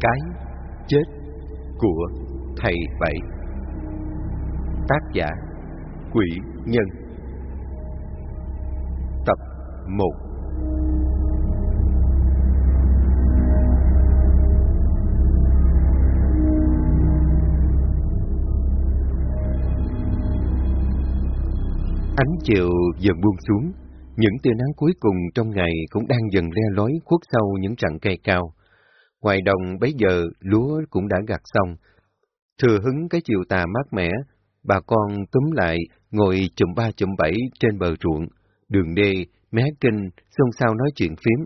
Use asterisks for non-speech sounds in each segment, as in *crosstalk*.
Cái chết của thầy Bảy Tác giả Quỷ Nhân. Tập 1 Ánh chiều dần buông xuống, những tia nắng cuối cùng trong ngày cũng đang dần le lói khuất sau những rặng cây cao. Ngoài đồng bấy giờ lúa cũng đã gặt xong. Thừa hứng cái chiều tà mát mẻ, bà con túm lại ngồi chùm ba chùm bảy trên bờ ruộng, đường đê, mé kinh, xôn xao nói chuyện phím.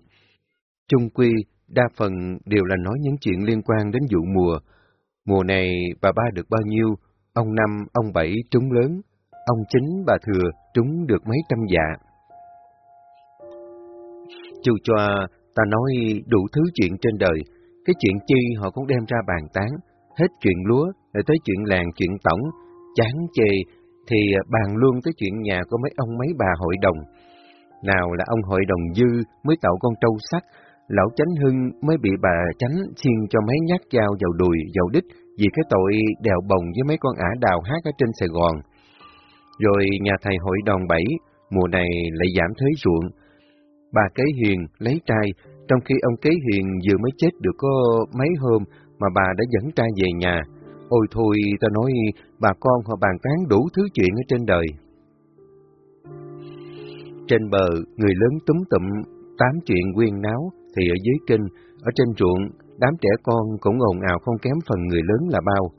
Trung quy, đa phần đều là nói những chuyện liên quan đến vụ mùa. Mùa này bà ba được bao nhiêu, ông năm, ông bảy trúng lớn, ông chính, bà thừa trúng được mấy trăm dạ. Chu cho ta nói đủ thứ chuyện trên đời, cái chuyện chi họ cũng đem ra bàn tán, hết chuyện lúa, rồi tới chuyện làng, chuyện tổng, chán chê, thì à, bàn luôn tới chuyện nhà của mấy ông mấy bà hội đồng. Nào là ông hội đồng dư mới tạo con trâu sắt, lão chánh hưng mới bị bà chánh xiên cho mấy nhát dao vào đùi, vào đít vì cái tội đèo bồng với mấy con ả đào hát ở trên Sài Gòn. Rồi nhà thầy hội đồng bảy, mùa này lại giảm thuế ruộng. Bà kế hiền lấy trai, trong khi ông kế hiền vừa mới chết được có mấy hôm mà bà đã dẫn trai về nhà. Ôi thôi, ta nói bà con họ bàn tán đủ thứ chuyện ở trên đời. Trên bờ, người lớn túm tụm, tám chuyện quyên náo, thì ở dưới kinh, ở trên ruộng, đám trẻ con cũng ồn ào không kém phần người lớn là bao.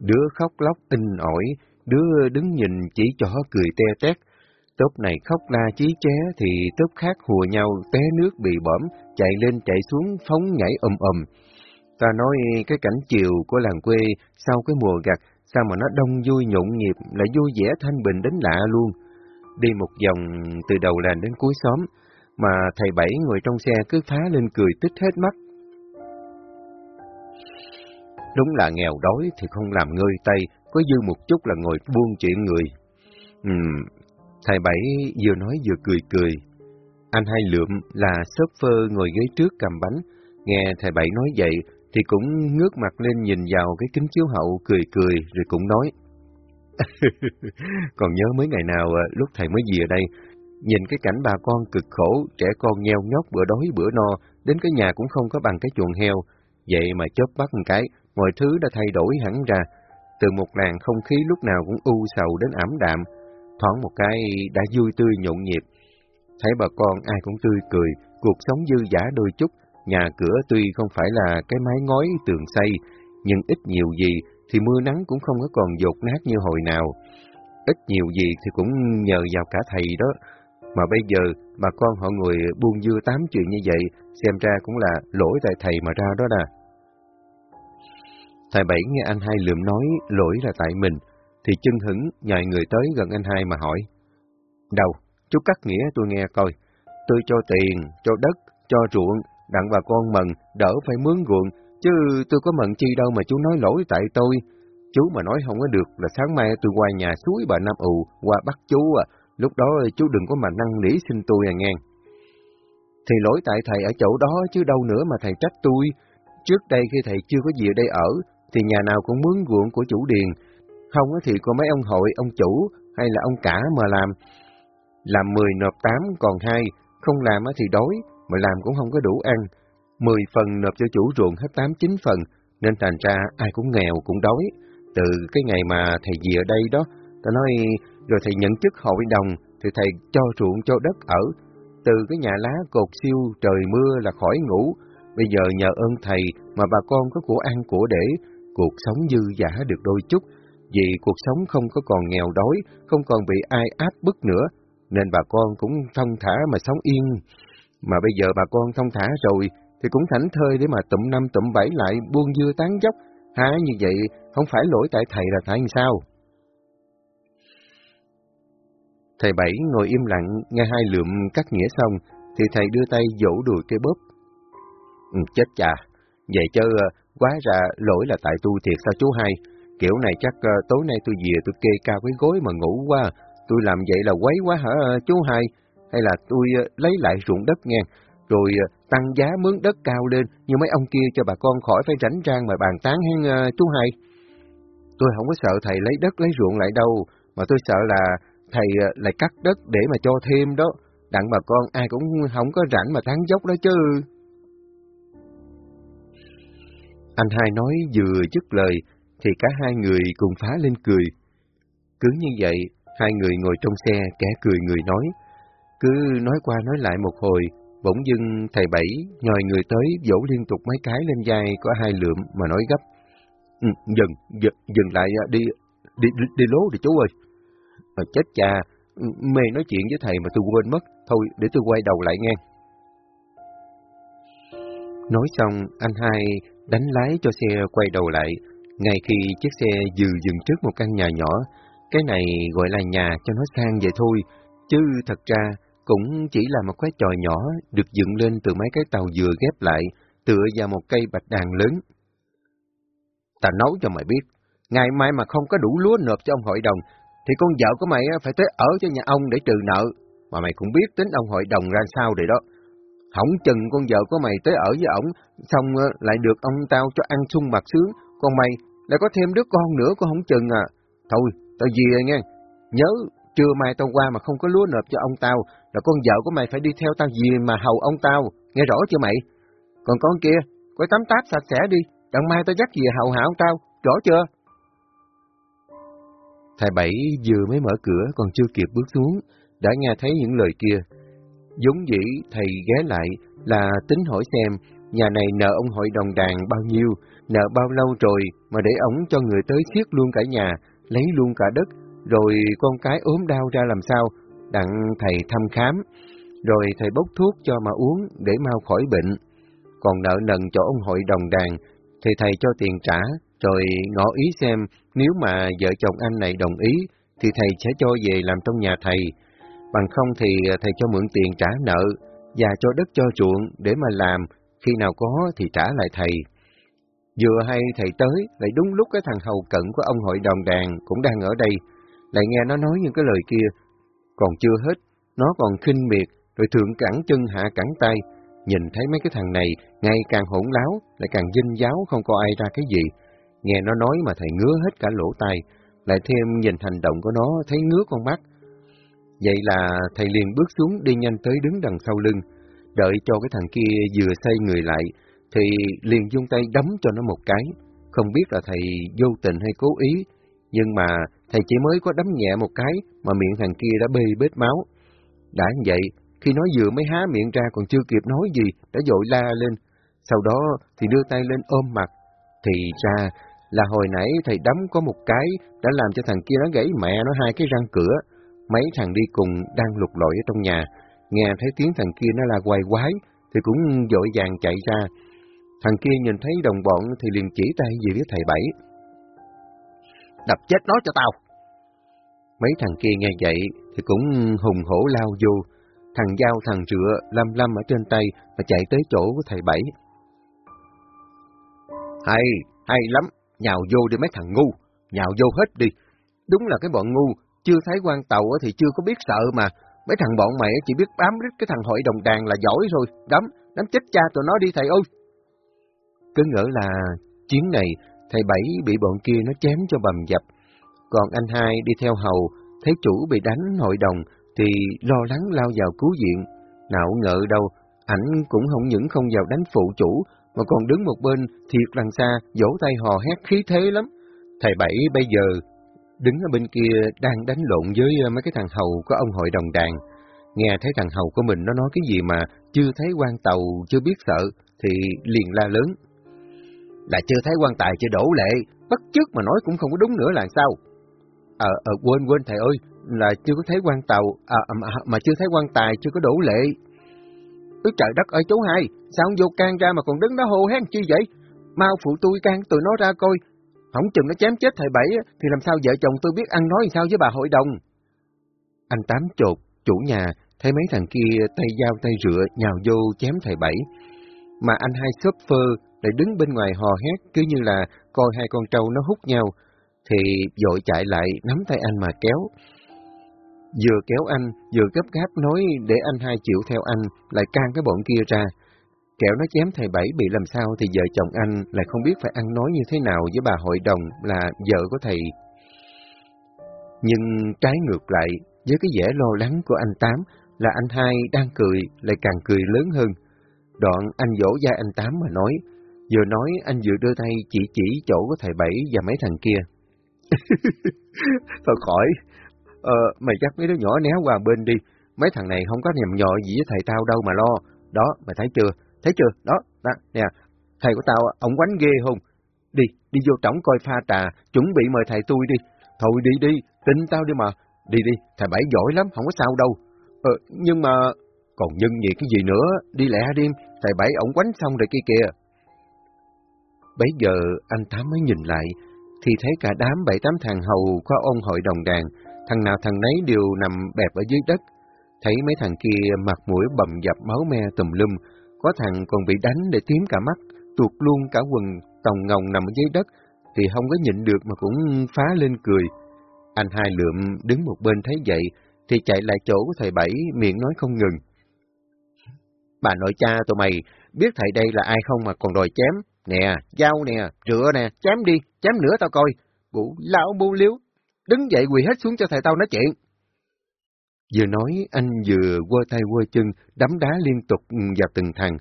Đứa khóc lóc in ỏi, đứa đứng nhìn chỉ cho cười te tét. Tốp này khóc la chí ché thì tốp khác hùa nhau té nước bị bõm, chạy lên chạy xuống phóng nhảy ầm ầm. Ta nói cái cảnh chiều của làng quê sau cái mùa gặt sao mà nó đông vui nhộn nhịp lại vui vẻ thanh bình đến lạ luôn. Đi một vòng từ đầu làng đến cuối xóm, mà thầy Bảy ngồi trong xe cứ phá lên cười tích hết mắt. Đúng là nghèo đói thì không làm ngơi tay, có dư một chút là ngồi buông chuyện người. Ừm, thầy Bảy vừa nói vừa cười cười. Anh hai lượm là sớp phơ ngồi ghế trước cầm bánh, nghe thầy Bảy nói vậy thì cũng ngước mặt lên nhìn vào cái kính chiếu hậu cười cười rồi cũng nói. *laughs* Còn nhớ mấy ngày nào à, lúc thầy mới về đây, nhìn cái cảnh bà con cực khổ, trẻ con nheo nhóc bữa đói bữa no, đến cái nhà cũng không có bằng cái chuồng heo. Vậy mà chớp bắt một cái, mọi thứ đã thay đổi hẳn ra. Từ một làng không khí lúc nào cũng u sầu đến ảm đạm, thoáng một cái đã vui tươi nhộn nhịp. Thấy bà con ai cũng tươi cười, cuộc sống dư giả đôi chút, nhà cửa tuy không phải là cái mái ngói tường xây, nhưng ít nhiều gì thì mưa nắng cũng không có còn dột nát như hồi nào. Ít nhiều gì thì cũng nhờ vào cả thầy đó, mà bây giờ bà con họ người buông dưa tám chuyện như vậy, xem ra cũng là lỗi tại thầy mà ra đó nè. Thầy Bảy nghe anh hai lượm nói lỗi là tại mình, thì chân hững nhòi người tới gần anh hai mà hỏi. Đâu, chú cắt nghĩa tôi nghe coi, tôi cho tiền, cho đất, cho ruộng, đặng bà con mần, đỡ phải mướn ruộng, chứ tôi có mận chi đâu mà chú nói lỗi tại tôi. Chú mà nói không có được là sáng mai tôi qua nhà suối bà Nam ù, qua bắt chú à, lúc đó chú đừng có mà năng nỉ xin tôi à nghe. Thì lỗi tại thầy ở chỗ đó chứ đâu nữa mà thầy trách tôi. Trước đây khi thầy chưa có gì ở đây ở, thì nhà nào cũng mướn ruộng của chủ điền. Không thì có mấy ông hội, ông chủ hay là ông cả mà làm. Làm 10 nộp 8 còn hai, không làm thì đói, mà làm cũng không có đủ ăn. 10 phần nộp cho chủ ruộng hết 8-9 phần, nên thành ra ai cũng nghèo cũng đói. Từ cái ngày mà thầy dì ở đây đó, ta nói rồi thầy nhận chức hội đồng, thì thầy cho ruộng cho đất ở. Từ cái nhà lá cột siêu trời mưa là khỏi ngủ, bây giờ nhờ ơn thầy mà bà con có của ăn của để, cuộc sống dư giả được đôi chút, vì cuộc sống không có còn nghèo đói, không còn bị ai áp bức nữa, nên bà con cũng thông thả mà sống yên. Mà bây giờ bà con thông thả rồi, thì cũng thảnh thơi để mà tụm năm tụm bảy lại buông dưa tán dốc. Hả như vậy, không phải lỗi tại thầy là tại sao? Thầy Bảy ngồi im lặng, nghe hai lượm cắt nghĩa xong, thì thầy đưa tay vỗ đùi cây bóp. Ừ, chết chà, vậy chứ ờ, quá ra lỗi là tại tôi thiệt sao chú hai? Kiểu này chắc ờ, tối nay tôi về tôi kê cao cái gối mà ngủ quá, tôi làm vậy là quấy quá hả chú hai? Hay là tôi ờ, lấy lại ruộng đất nghe? rồi uh, tăng giá mướn đất cao lên như mấy ông kia cho bà con khỏi phải rảnh rang mà bàn tán hen uh, chú hai. Tôi không có sợ thầy lấy đất lấy ruộng lại đâu, mà tôi sợ là thầy lại cắt đất để mà cho thêm đó. Đặng bà con ai cũng không có rảnh mà tán dốc đó chứ. Anh hai nói vừa dứt lời, thì cả hai người cùng phá lên cười. Cứ như vậy, hai người ngồi trong xe, kẻ cười người nói. Cứ nói qua nói lại một hồi, bỗng dưng thầy Bảy nhòi người tới vỗ liên tục mấy cái lên vai có hai lượm mà nói gấp. Ừ, dừng, dừng, dừng lại à, đi, đi, đi, đi lố đi chú ơi. Mà chết cha, mê nói chuyện với thầy mà tôi quên mất, thôi để tôi quay đầu lại nghe. Nói xong, anh hai đánh lái cho xe quay đầu lại, ngay khi chiếc xe vừa dừng trước một căn nhà nhỏ, cái này gọi là nhà cho nó sang vậy thôi, chứ thật ra cũng chỉ là một cái tròi nhỏ được dựng lên từ mấy cái tàu dừa ghép lại, tựa vào một cây bạch đàn lớn. Ta nói cho mày biết, ngày mai mà không có đủ lúa nộp cho ông hội đồng, thì con vợ của mày phải tới ở cho nhà ông để trừ nợ, mà mày cũng biết tính ông hội đồng ra sao rồi đó. Hỏng chừng con vợ của mày tới ở với ổng, xong lại được ông tao cho ăn sung mặt sướng, còn mày lại có thêm đứa con nữa cũng không chừng à. Thôi, tao gì nghe. Nhớ, trưa mai tao qua mà không có lúa nộp cho ông tao, là con vợ của mày phải đi theo tao gì mà hầu ông tao. Nghe rõ chưa mày? Còn con kia, có tắm táp sạch sẽ đi, đặng mai tao dắt gì hầu hạ ông tao, rõ chưa? Thầy Bảy vừa mới mở cửa còn chưa kịp bước xuống, đã nghe thấy những lời kia. Giống dĩ thầy ghé lại là tính hỏi xem nhà này nợ ông hội đồng đàn bao nhiêu, nợ bao lâu rồi mà để ổng cho người tới siết luôn cả nhà, lấy luôn cả đất, rồi con cái ốm đau ra làm sao, đặng thầy thăm khám, rồi thầy bốc thuốc cho mà uống để mau khỏi bệnh. Còn nợ nần cho ông hội đồng đàn, thì thầy cho tiền trả, rồi ngỏ ý xem nếu mà vợ chồng anh này đồng ý, thì thầy sẽ cho về làm trong nhà thầy. Bằng không thì thầy cho mượn tiền trả nợ, và cho đất cho ruộng để mà làm, khi nào có thì trả lại thầy. Vừa hay thầy tới, lại đúng lúc cái thằng hầu cận của ông hội đồng đàn cũng đang ở đây, lại nghe nó nói những cái lời kia. Còn chưa hết, nó còn khinh miệt, rồi thượng cẳng chân hạ cẳng tay, nhìn thấy mấy cái thằng này ngày càng hỗn láo, lại càng dinh giáo không có ai ra cái gì. Nghe nó nói mà thầy ngứa hết cả lỗ tai, lại thêm nhìn hành động của nó thấy ngứa con mắt. Vậy là thầy liền bước xuống đi nhanh tới đứng đằng sau lưng, đợi cho cái thằng kia vừa xây người lại, thì liền dung tay đấm cho nó một cái. Không biết là thầy vô tình hay cố ý, nhưng mà thầy chỉ mới có đấm nhẹ một cái mà miệng thằng kia đã bê bết máu. Đã như vậy, khi nó vừa mới há miệng ra còn chưa kịp nói gì, đã dội la lên. Sau đó thì đưa tay lên ôm mặt. Thì ra là hồi nãy thầy đấm có một cái đã làm cho thằng kia nó gãy mẹ nó hai cái răng cửa. Mấy thằng đi cùng đang lục lội ở trong nhà, nghe thấy tiếng thằng kia nó là quay quái, thì cũng dội vàng chạy ra. Thằng kia nhìn thấy đồng bọn thì liền chỉ tay về phía thầy Bảy. Đập chết nó cho tao! Mấy thằng kia nghe vậy thì cũng hùng hổ lao vô, thằng dao thằng rựa lâm lâm ở trên tay và chạy tới chỗ của thầy Bảy. Hay, hay lắm, nhào vô đi mấy thằng ngu, nhào vô hết đi. Đúng là cái bọn ngu, chưa thấy quan tàu thì chưa có biết sợ mà, mấy thằng bọn mày chỉ biết bám rít cái thằng hội đồng đàn là giỏi rồi, đấm, đấm chết cha tụi nó đi thầy ơi. Cứ ngỡ là chuyến này thầy Bảy bị bọn kia nó chém cho bầm dập, còn anh hai đi theo hầu, thấy chủ bị đánh hội đồng thì lo lắng lao vào cứu viện. Nào ngờ đâu, ảnh cũng không những không vào đánh phụ chủ, mà còn đứng một bên thiệt đằng xa, vỗ tay hò hét khí thế lắm. Thầy Bảy bây giờ đứng ở bên kia đang đánh lộn với ờ, mấy cái thằng hầu của ông hội đồng đàn. Nghe thấy thằng hầu của mình nó nói cái gì mà chưa thấy quan tàu, chưa biết sợ, thì liền la lớn. Là chưa thấy quan tài chưa đổ lệ, bất chước mà nói cũng không có đúng nữa là sao? Ờ, ờ, quên quên thầy ơi, là chưa có thấy quan tàu, à, à mà, mà chưa thấy quan tài, chưa có đổ lệ. Ước trời đất ơi chú hai, sao ông vô can ra mà còn đứng đó hô hét chi vậy? Mau phụ tôi can tụi nó ra coi, không chừng nó chém chết thầy Bảy thì làm sao vợ chồng tôi biết ăn nói sao với bà hội đồng. Anh Tám chột, chủ nhà, thấy mấy thằng kia tay dao tay rửa nhào vô chém thầy Bảy. Mà anh hai phơ lại đứng bên ngoài hò hét cứ như là coi hai con trâu nó hút nhau, thì dội chạy lại nắm tay anh mà kéo. Vừa kéo anh, vừa gấp gáp nói để anh hai chịu theo anh, lại can cái bọn kia ra. Kẹo nó chém thầy Bảy bị làm sao thì vợ chồng anh lại không biết phải ăn nói như thế nào với bà hội đồng là vợ của thầy. Nhưng trái ngược lại, với cái vẻ lo lắng của anh Tám là anh hai đang cười, lại càng cười lớn hơn. Đoạn anh dỗ vai anh Tám mà nói, vừa nói anh vừa đưa tay chỉ chỉ chỗ của thầy Bảy và mấy thằng kia. *laughs* Thôi khỏi, ờ, mày dắt mấy đứa nhỏ néo qua bên đi, mấy thằng này không có nhầm nhọ gì với thầy tao đâu mà lo. Đó, mày thấy chưa, thấy chưa, đó, đó nè, thầy của tao, ông quánh ghê không? Đi, đi vô trỏng coi pha trà, chuẩn bị mời thầy tôi đi. Thôi đi đi, tin tao đi mà, đi đi, thầy Bảy giỏi lắm, không có sao đâu. Ờ, nhưng mà... Còn nhân gì cái gì nữa, đi lẹ đi, thầy Bảy ổng quánh xong rồi kia kìa. Bấy giờ anh Tám mới nhìn lại, thì thấy cả đám bảy tám thằng hầu qua ông hội đồng đàn, thằng nào thằng nấy đều nằm bẹp ở dưới đất. Thấy mấy thằng kia mặt mũi bầm dập máu me tùm lum, có thằng còn bị đánh để tím cả mắt, tuột luôn cả quần tòng ngồng nằm ở dưới đất, thì không có nhịn được mà cũng phá lên cười. Anh hai lượm đứng một bên thấy vậy, thì chạy lại chỗ của thầy Bảy, miệng nói không ngừng. Bà nội cha tụi mày, biết thầy đây là ai không mà còn đòi chém. Nè, dao nè, rửa nè, chém đi, chém nữa tao coi. Bụ lão bu liếu, đứng dậy quỳ hết xuống cho thầy tao nói chuyện. Vừa nói, anh vừa quơ tay quơ chân, đấm đá liên tục vào từng thằng.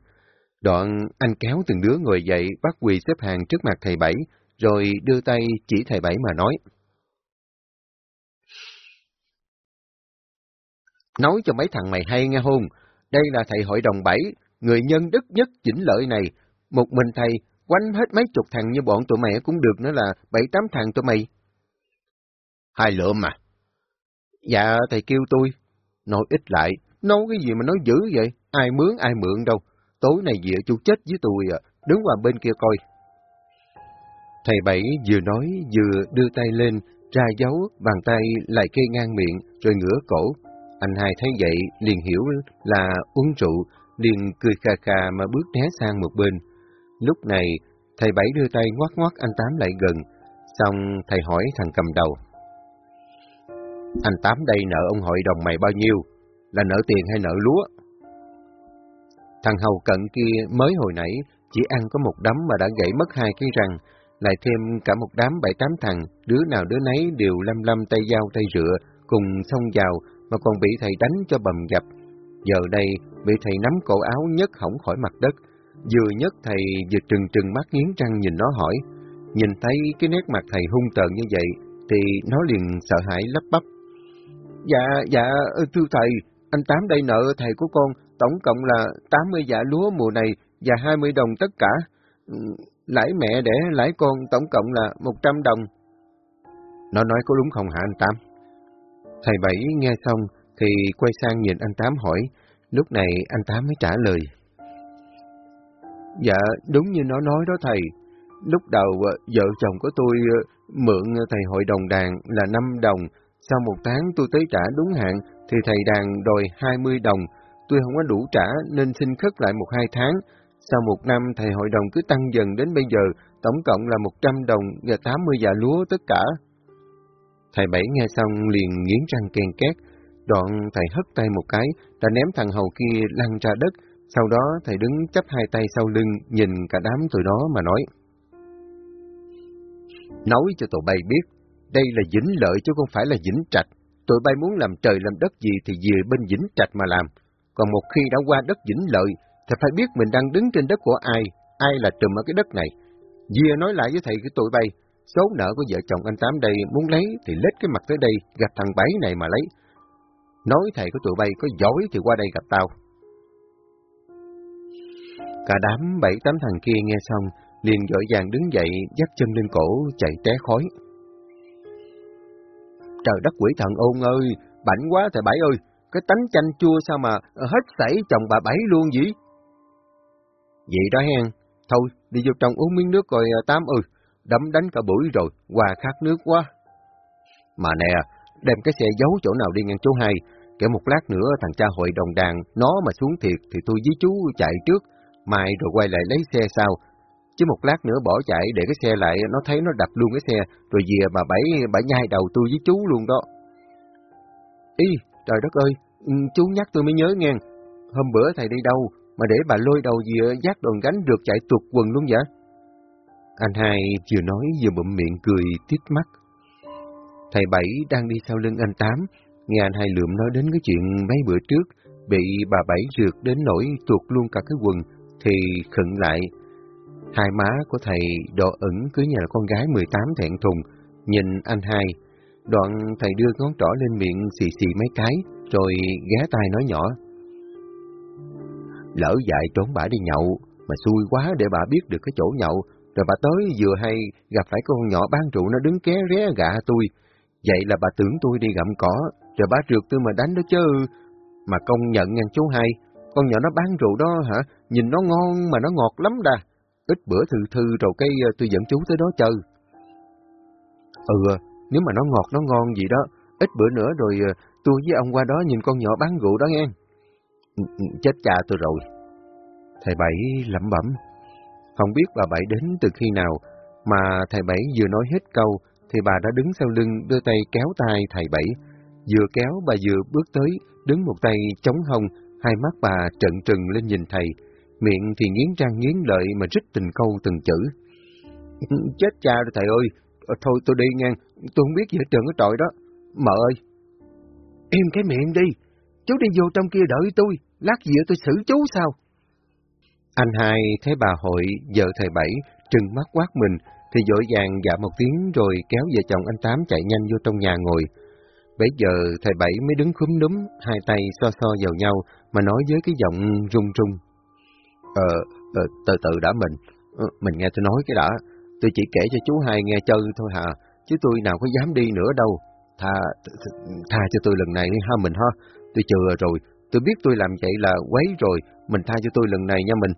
Đoạn, anh kéo từng đứa ngồi dậy, bắt quỳ xếp hàng trước mặt thầy Bảy, rồi đưa tay chỉ thầy Bảy mà nói. Nói cho mấy thằng mày hay nghe hôn, đây là thầy hội đồng bảy, người nhân đức nhất chỉnh lợi này. Một mình thầy, quánh hết mấy chục thằng như bọn tụi mày cũng được nữa là bảy tám thằng tụi mày. Hai lượm mà. Dạ, thầy kêu tôi. Nói ít lại, nói cái gì mà nói dữ vậy? Ai mướn ai mượn đâu. Tối này về chú chết với tôi à, đứng qua bên kia coi. Thầy Bảy vừa nói vừa đưa tay lên, ra dấu, bàn tay lại kê ngang miệng, rồi ngửa cổ. Anh hai thấy vậy, liền hiểu là uống rượu, liền cười cà cà mà bước né sang một bên. Lúc này, thầy Bảy đưa tay ngoắt ngoắt anh Tám lại gần, xong thầy hỏi thằng cầm đầu. Anh Tám đây nợ ông hội đồng mày bao nhiêu? Là nợ tiền hay nợ lúa? Thằng hầu cận kia mới hồi nãy chỉ ăn có một đấm mà đã gãy mất hai cái răng, lại thêm cả một đám bảy tám thằng, đứa nào đứa nấy đều lâm lâm tay dao tay rửa, cùng xông vào mà còn bị thầy đánh cho bầm dập. Giờ đây, bị thầy nắm cổ áo nhấc hỏng khỏi mặt đất. Vừa nhấc thầy vừa trừng trừng mắt nghiến răng nhìn nó hỏi. Nhìn thấy cái nét mặt thầy hung tợn như vậy, thì nó liền sợ hãi lắp bắp. Dạ, dạ, thưa thầy, anh Tám đây nợ thầy của con, tổng cộng là 80 dạ lúa mùa này và 20 đồng tất cả. Lãi mẹ để lãi con tổng cộng là 100 đồng. Nó nói có đúng không hả anh Tám? Thầy Bảy nghe xong thì quay sang nhìn anh Tám hỏi, lúc này anh Tám mới trả lời. Dạ, đúng như nó nói đó thầy. Lúc đầu ờ, vợ chồng của tôi ờ, mượn thầy hội đồng đàn là 5 đồng, sau một tháng tôi tới trả đúng hạn thì thầy đàn đòi 20 đồng, tôi không có đủ trả nên xin khất lại một hai tháng. Sau một năm thầy hội đồng cứ tăng dần đến bây giờ, tổng cộng là 100 đồng và 80 dạ lúa tất cả. Thầy Bảy nghe xong liền nghiến răng kèn két, đoạn thầy hất tay một cái, đã ném thằng hầu kia lăn ra đất, sau đó thầy đứng chấp hai tay sau lưng, nhìn cả đám tụi đó mà nói. Nói cho tụi bay biết, đây là vĩnh lợi chứ không phải là vĩnh trạch. Tụi bay muốn làm trời làm đất gì thì về bên vĩnh trạch mà làm. Còn một khi đã qua đất vĩnh lợi, thì phải biết mình đang đứng trên đất của ai, ai là trùm ở cái đất này. Dìa nói lại với thầy cái tụi bay, Số nợ của vợ chồng anh Tám đây muốn lấy thì lết cái mặt tới đây gặp thằng Bảy này mà lấy. Nói thầy của tụi bay có giỏi thì qua đây gặp tao. Cả đám bảy tám thằng kia nghe xong, liền dội vàng đứng dậy, dắt chân lên cổ, chạy té khói. Trời đất quỷ thần ôn ơi, bảnh quá thầy Bảy ơi, cái tánh chanh chua sao mà hết sảy chồng bà Bảy luôn vậy? Vậy đó hen, thôi đi vô trong uống miếng nước rồi à, Tám ơi, đấm đánh cả buổi rồi, qua khát nước quá. Mà nè, đem cái xe giấu chỗ nào đi ngang chỗ hai, kể một lát nữa thằng cha hội đồng đàn, nó mà xuống thiệt thì tôi với chú chạy trước, mai rồi quay lại lấy xe sau. Chứ một lát nữa bỏ chạy để cái xe lại, nó thấy nó đập luôn cái xe, rồi về bà bảy, bà nhai đầu tôi với chú luôn đó. Ý, trời đất ơi, ừ, chú nhắc tôi mới nhớ nghe. Hôm bữa thầy đi đâu mà để bà lôi đầu dìa giác đòn gánh được chạy tuột quần luôn vậy? Anh hai vừa nói vừa bụm miệng cười tít mắt. Thầy Bảy đang đi sau lưng anh Tám, nghe anh hai lượm nói đến cái chuyện mấy bữa trước, bị bà Bảy rượt đến nỗi tuột luôn cả cái quần, thì khựng lại. Hai má của thầy đỏ ửng cứ như là con gái 18 thẹn thùng, nhìn anh hai. Đoạn thầy đưa ngón trỏ lên miệng xì xì mấy cái, rồi ghé tai nói nhỏ. Lỡ dại trốn bả đi nhậu, mà xui quá để bà biết được cái chỗ nhậu, rồi bà tới vừa hay gặp phải con nhỏ bán rượu nó đứng ké ré gạ tôi. Vậy là bà tưởng tôi đi gặm cỏ, rồi bà trượt tôi mà đánh đó chứ. Mà công nhận ngang chú hai, con nhỏ nó bán rượu đó hả, nhìn nó ngon mà nó ngọt lắm đà. Ít bữa thư thư rồi cây ờ, tôi dẫn chú tới đó chơi. Ừ, ờ, nếu mà nó ngọt nó ngon gì đó, ít bữa nữa rồi ờ, tôi với ông qua đó nhìn con nhỏ bán rượu đó nghe. Ừ, ừ, chết cha tôi rồi. Thầy Bảy lẩm bẩm. Không biết bà Bảy đến từ khi nào, mà thầy Bảy vừa nói hết câu, thì bà đã đứng sau lưng đưa tay kéo tay thầy Bảy. Vừa kéo bà vừa bước tới, đứng một tay chống hông, hai mắt bà trận trừng lên nhìn thầy, miệng thì nghiến răng nghiến lợi mà rít từng câu từng chữ. *laughs* Chết cha rồi thầy ơi, thôi tôi đi ngang, tôi không biết gì hết trơn cái trọi đó. Mợ ơi! Im cái miệng đi, chú đi vô trong kia đợi tôi, lát gì tôi xử chú sao? Anh hai thấy bà hội, vợ thầy Bảy, trừng mắt quát mình, thì dội vàng dạ một tiếng rồi kéo vợ chồng anh Tám chạy nhanh vô trong nhà ngồi. Bây giờ thầy Bảy mới đứng khúm núm, hai tay so so vào nhau mà nói với cái giọng run run. Ờ, ờ từ từ đã mình, ờ, mình nghe tôi nói cái đã, tôi chỉ kể cho chú hai nghe chơi thôi hả, chứ tôi nào có dám đi nữa đâu. Tha, tha cho tôi lần này ha mình ha, tôi chừa rồi, tôi biết tôi làm vậy là quấy rồi, mình tha cho tôi lần này nha mình.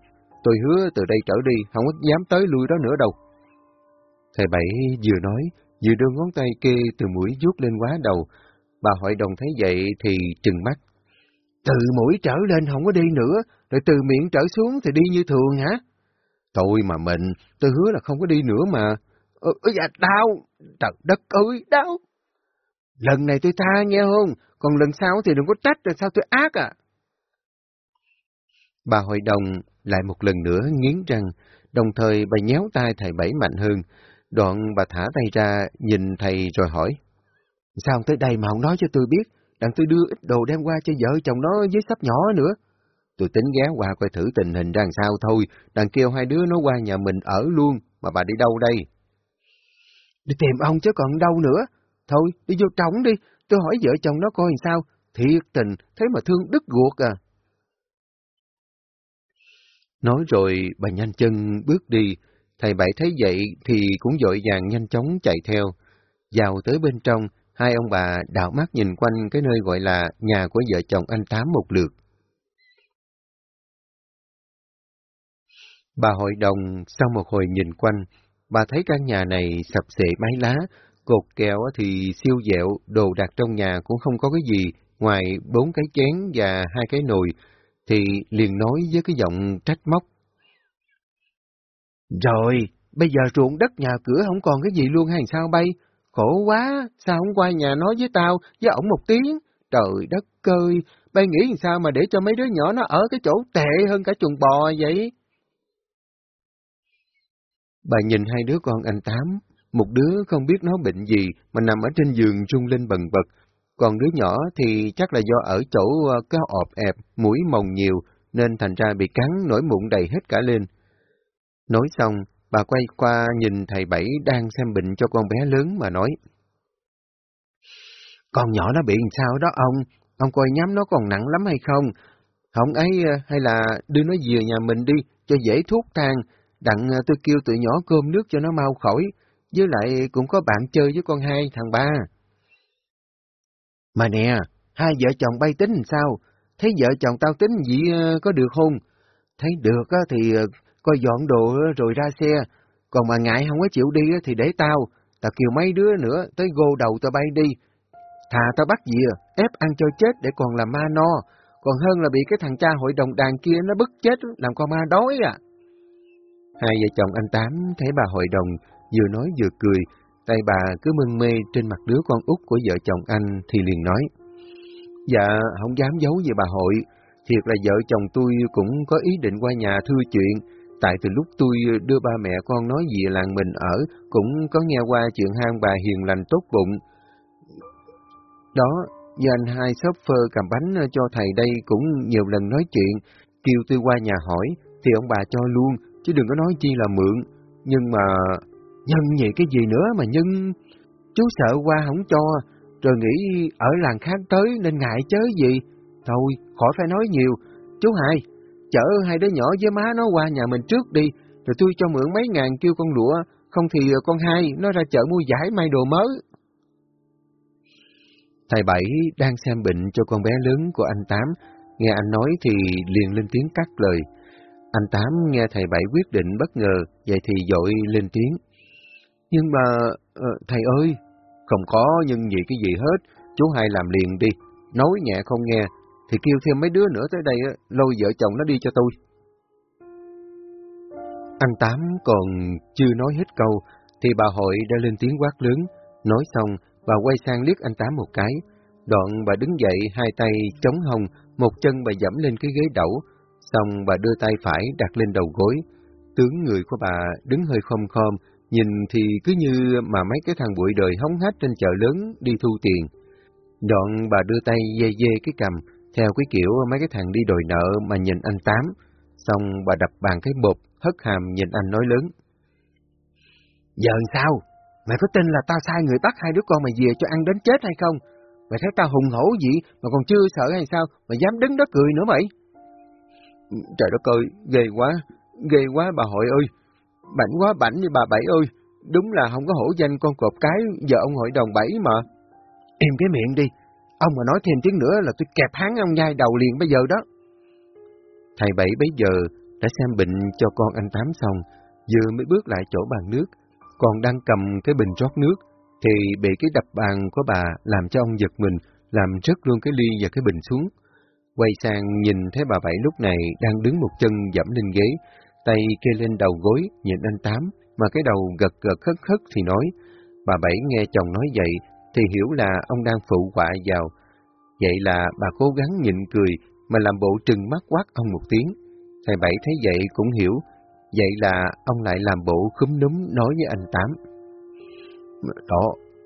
Tôi hứa từ đây trở đi, không có dám tới lui đó nữa đâu. Thầy Bảy vừa nói, vừa đưa ngón tay kê từ mũi vuốt lên quá đầu. Bà hội đồng thấy vậy thì trừng mắt. Từ mũi trở lên không có đi nữa, rồi từ miệng trở xuống thì đi như thường hả? Thôi mà mình, tôi hứa là không có đi nữa mà. Ơ, ừ, dạ, đau! Trời đất ơi, đau! Lần này tôi tha nghe không? Còn lần sau thì đừng có trách rồi sao tôi ác à? Bà hội đồng lại một lần nữa nghiến răng, đồng thời bà nhéo tay thầy Bảy mạnh hơn. Đoạn bà thả tay ra, nhìn thầy rồi hỏi. Sao tới đây mà không nói cho tôi biết, đặng tôi đưa ít đồ đem qua cho vợ chồng nó với sắp nhỏ nữa. Tôi tính ghé qua coi thử tình hình ra sao thôi, đặng kêu hai đứa nó qua nhà mình ở luôn, mà bà đi đâu đây? Đi tìm ông chứ còn đâu nữa. Thôi, đi vô trống đi, tôi hỏi vợ chồng nó coi sao. Thiệt tình, thế mà thương đứt ruột à. Nói rồi, bà nhanh chân bước đi, Thầy Bảy thấy vậy thì cũng dội vàng nhanh chóng chạy theo. Vào tới bên trong, hai ông bà đảo mắt nhìn quanh cái nơi gọi là nhà của vợ chồng anh Tám một lượt. Bà hội đồng sau một hồi nhìn quanh, bà thấy căn nhà này sập xệ mái lá, cột kẹo thì siêu dẹo, đồ đạc trong nhà cũng không có cái gì ngoài bốn cái chén và hai cái nồi, thì liền nói với cái giọng trách móc. Rồi, bây giờ ruộng đất nhà cửa không còn cái gì luôn hay sao bay? Khổ quá, sao không qua nhà nói với tao, với ổng một tiếng? Trời đất ơi, bay nghĩ sao mà để cho mấy đứa nhỏ nó ở cái chỗ tệ hơn cả chuồng bò vậy? Bà nhìn hai đứa con anh Tám, một đứa không biết nó bệnh gì mà nằm ở trên giường rung lên bần bật, còn đứa nhỏ thì chắc là do ở chỗ ờ, ọp ẹp, mũi mồng nhiều, nên thành ra bị cắn nổi mụn đầy hết cả lên. Nói xong, bà quay qua nhìn thầy Bảy đang xem bệnh cho con bé lớn mà nói. Con nhỏ nó bị sao đó ông? Ông coi nhắm nó còn nặng lắm hay không? Không ấy ờ, hay là đưa nó về nhà mình đi, cho dễ thuốc thang, đặng ờ, tôi kêu tụi nhỏ cơm nước cho nó mau khỏi, với lại cũng có bạn chơi với con hai, thằng ba. Mà nè, hai vợ chồng bay tính làm sao? Thấy vợ chồng tao tính gì ờ, có được không? Thấy được thì coi dọn đồ rồi ra xe, còn mà ngại không có chịu đi thì để tao, tao kêu mấy đứa nữa tới gô đầu tao bay đi. Thà tao bắt dìa, ép ăn cho chết để còn làm ma no, còn hơn là bị cái thằng cha hội đồng đàn kia nó bức chết làm con ma đói à. Hai vợ chồng anh Tám thấy bà hội đồng vừa nói vừa cười, tay bà cứ mân mê trên mặt đứa con út của vợ chồng anh thì liền nói. Dạ, không dám giấu về bà hội. Thiệt là vợ chồng tôi cũng có ý định qua nhà thưa chuyện. Tại từ lúc tôi ờ, đưa ba mẹ con nói về làng mình ở, cũng có nghe qua chuyện hang bà hiền lành tốt bụng. Đó, và anh hai shopper cầm bánh ờ, cho thầy đây cũng nhiều lần nói chuyện, kêu tôi qua nhà hỏi, thì ông bà cho luôn, chứ đừng có nói chi là mượn. Nhưng mà... Nhân vậy cái gì nữa mà nhân... Chú sợ qua không cho, rồi nghĩ ở làng khác tới nên ngại chớ gì. Thôi, khỏi phải nói nhiều. Chú hai, chở hai đứa nhỏ với má nó qua nhà mình trước đi, rồi tôi cho mượn mấy ngàn kêu con lụa, không thì ờ, con hai nó ra chợ mua giải may đồ mới. Thầy Bảy đang xem bệnh cho con bé lớn của anh Tám, nghe anh nói thì liền lên tiếng cắt lời. Anh Tám nghe thầy Bảy quyết định bất ngờ, vậy thì dội lên tiếng. Nhưng mà, ờ, thầy ơi, không có nhưng gì cái gì hết, chú hai làm liền đi, nói nhẹ không nghe, thì kêu thêm mấy đứa nữa tới đây, lôi vợ chồng nó đi cho tôi. Anh Tám còn chưa nói hết câu, thì bà hội đã lên tiếng quát lớn, nói xong, bà quay sang liếc anh Tám một cái. Đoạn bà đứng dậy, hai tay chống hông, một chân bà dẫm lên cái ghế đẩu, xong bà đưa tay phải đặt lên đầu gối. Tướng người của bà đứng hơi khom khom, nhìn thì cứ như mà mấy cái thằng bụi đời hóng hách trên chợ lớn đi thu tiền. Đoạn bà đưa tay dê dê cái cầm, theo cái kiểu mấy cái thằng đi đòi nợ mà nhìn anh Tám. Xong bà đập bàn cái bột, hất hàm nhìn anh nói lớn. Giờ sao? Mày có tin là tao sai người bắt hai đứa con mày về cho ăn đến chết hay không? Mày thấy tao hùng hổ gì mà còn chưa sợ hay sao? Mày dám đứng đó cười nữa mày? Trời đất ơi, ghê quá, ghê quá bà hội ơi. Bảnh quá bảnh như bà Bảy ơi. Đúng là không có hổ danh con cọp cái giờ ông hội đồng Bảy mà. Im cái miệng đi. Ông mà nói thêm tiếng nữa là tôi kẹp hắn ông nhai đầu liền bây giờ đó. Thầy Bảy bây giờ đã xem bệnh cho con anh Tám xong, vừa mới bước lại chỗ bàn nước, còn đang cầm cái bình rót nước, thì bị cái đập bàn của bà làm cho ông giật mình, làm rớt luôn cái ly và cái bình xuống. Quay sang nhìn thấy bà Bảy lúc này đang đứng một chân dẫm lên ghế, tay kê lên đầu gối, nhìn anh Tám, mà cái đầu gật gật khất khất thì nói. Bà Bảy nghe chồng nói vậy, thì hiểu là ông đang phụ họa vào. Vậy là bà cố gắng nhịn cười, mà làm bộ trừng mắt quát ông một tiếng. Thầy Bảy thấy vậy cũng hiểu, vậy là ông lại làm bộ khúm núm nói với anh Tám. Đó,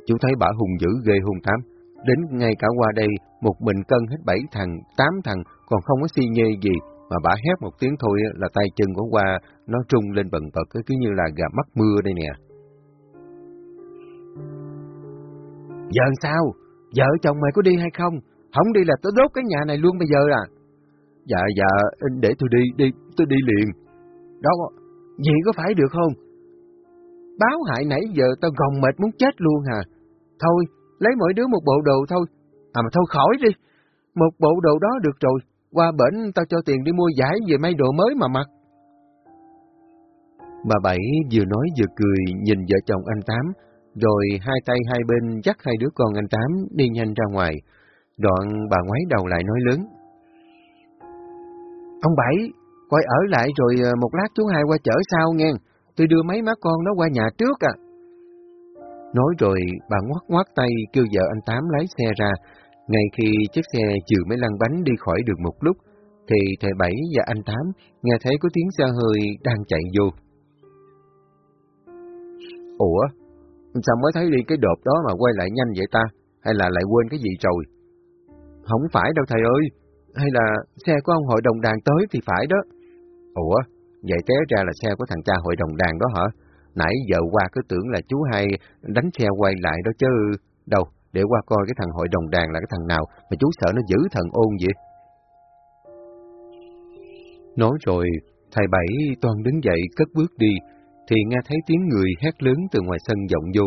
chú thấy bà hùng dữ ghê hùng Tám. Đến ngay cả qua đây, một mình cân hết bảy thằng, tám thằng, còn không có si nhê gì, mà bà hét một tiếng thôi là tay chân của qua nó trung lên bần bật cứ như là gà mắt mưa đây nè. Giờ sao? Vợ chồng mày có đi hay không? Không đi là tôi đốt cái nhà này luôn bây giờ à? Dạ dạ, để tôi đi, đi, tôi đi liền. Đó, vậy có phải được không? Báo hại nãy giờ tao gồng mệt muốn chết luôn hả? Thôi, lấy mỗi đứa một bộ đồ thôi. À mà thôi khỏi đi, một bộ đồ đó được rồi, qua bển tao cho tiền đi mua giải về may đồ mới mà mặc. Bà Bảy vừa nói vừa cười nhìn vợ chồng anh Tám, rồi hai tay hai bên dắt hai đứa con anh Tám đi nhanh ra ngoài. Đoạn bà ngoái đầu lại nói lớn. Ông Bảy, coi ở lại rồi ờ, một lát chú hai qua chở sao nghe, tôi đưa mấy má con nó qua nhà trước à. Nói rồi bà ngoắt ngoắt tay kêu vợ anh Tám lái xe ra, ngay khi chiếc xe vừa mới lăn bánh đi khỏi được một lúc, thì thầy Bảy và anh Tám nghe thấy có tiếng xe hơi đang chạy vô. Ủa, sao mới thấy đi cái đột đó mà quay lại nhanh vậy ta? Hay là lại quên cái gì rồi? Không phải đâu thầy ơi, hay là xe của ông hội đồng đàn tới thì phải đó. Ủa, vậy té ra là xe của thằng cha hội đồng đàn đó hả? Nãy giờ qua cứ tưởng là chú hai đánh xe quay lại đó chứ. Đâu, để qua coi cái thằng hội đồng đàn là cái thằng nào mà chú sợ nó giữ thần ôn vậy. Nói rồi, thầy Bảy toàn đứng dậy cất bước đi, thì nghe thấy tiếng người hét lớn từ ngoài sân vọng vô.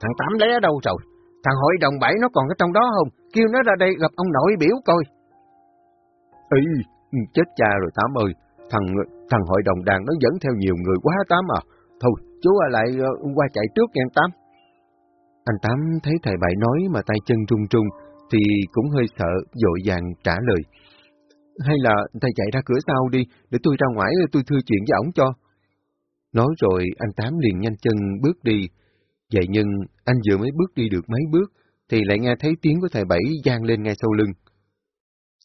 Thằng Tám lấy ở đâu rồi? Thằng hội đồng Bảy nó còn ở trong đó không? Kêu nó ra đây gặp ông nội biểu coi. Ý, chết cha rồi Tám ơi, thằng thằng hội đồng đàn nó dẫn theo nhiều người quá Tám à. Thôi, chú lại uh, qua chạy trước nha Tám. Anh Tám thấy thầy Bảy nói mà tay chân run run, thì cũng hơi sợ, dội vàng trả lời. Hay là thầy chạy ra cửa sau đi, để tôi ra ngoài tôi thưa chuyện với ổng cho. Nói rồi anh Tám liền nhanh chân bước đi. Vậy nhưng anh vừa mới bước đi được mấy bước, thì lại nghe thấy tiếng của thầy Bảy gian lên ngay sau lưng.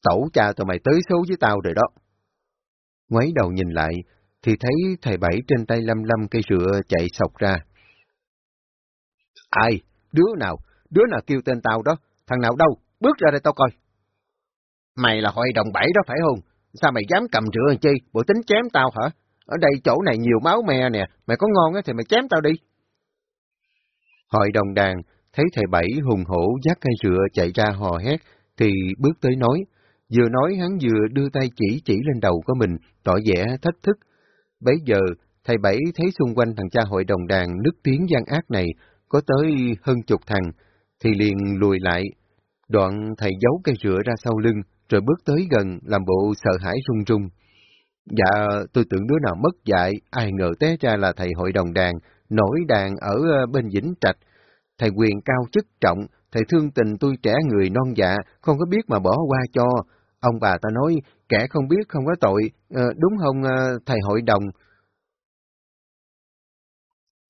Tẩu cha tụi mày tới xấu với tao rồi đó. Ngoáy đầu nhìn lại, thì thấy thầy Bảy trên tay lâm lâm cây rựa chạy sọc ra. Ai? Đứa nào? Đứa nào kêu tên tao đó? Thằng nào đâu? Bước ra đây tao coi. Mày là hội đồng bảy đó phải không? Sao mày dám cầm rượu làm chi? Bộ tính chém tao hả? Ở đây chỗ này nhiều máu me nè, mày có ngon thì mày chém tao đi. Hội đồng đàn thấy thầy Bảy hùng hổ dắt cây rửa chạy ra hò hét, thì bước tới nói. Vừa nói hắn vừa đưa tay chỉ chỉ lên đầu của mình, tỏ vẻ thách thức. Bấy giờ, thầy Bảy thấy xung quanh thằng cha hội đồng đàn nức tiếng gian ác này, có tới hơn chục thằng, thì liền lùi lại. Đoạn thầy giấu cây rửa ra sau lưng, rồi bước tới gần, làm bộ sợ hãi run run. Dạ, tôi tưởng đứa nào mất dạy, ai ngờ té ra là thầy hội đồng đàn, nổi đàn ở ờ, bên Vĩnh Trạch. Thầy quyền cao chức trọng, thầy thương tình tôi trẻ người non dạ, không có biết mà bỏ qua cho. Ông bà ta nói, kẻ không biết không có tội, à, đúng không ờ, thầy hội đồng?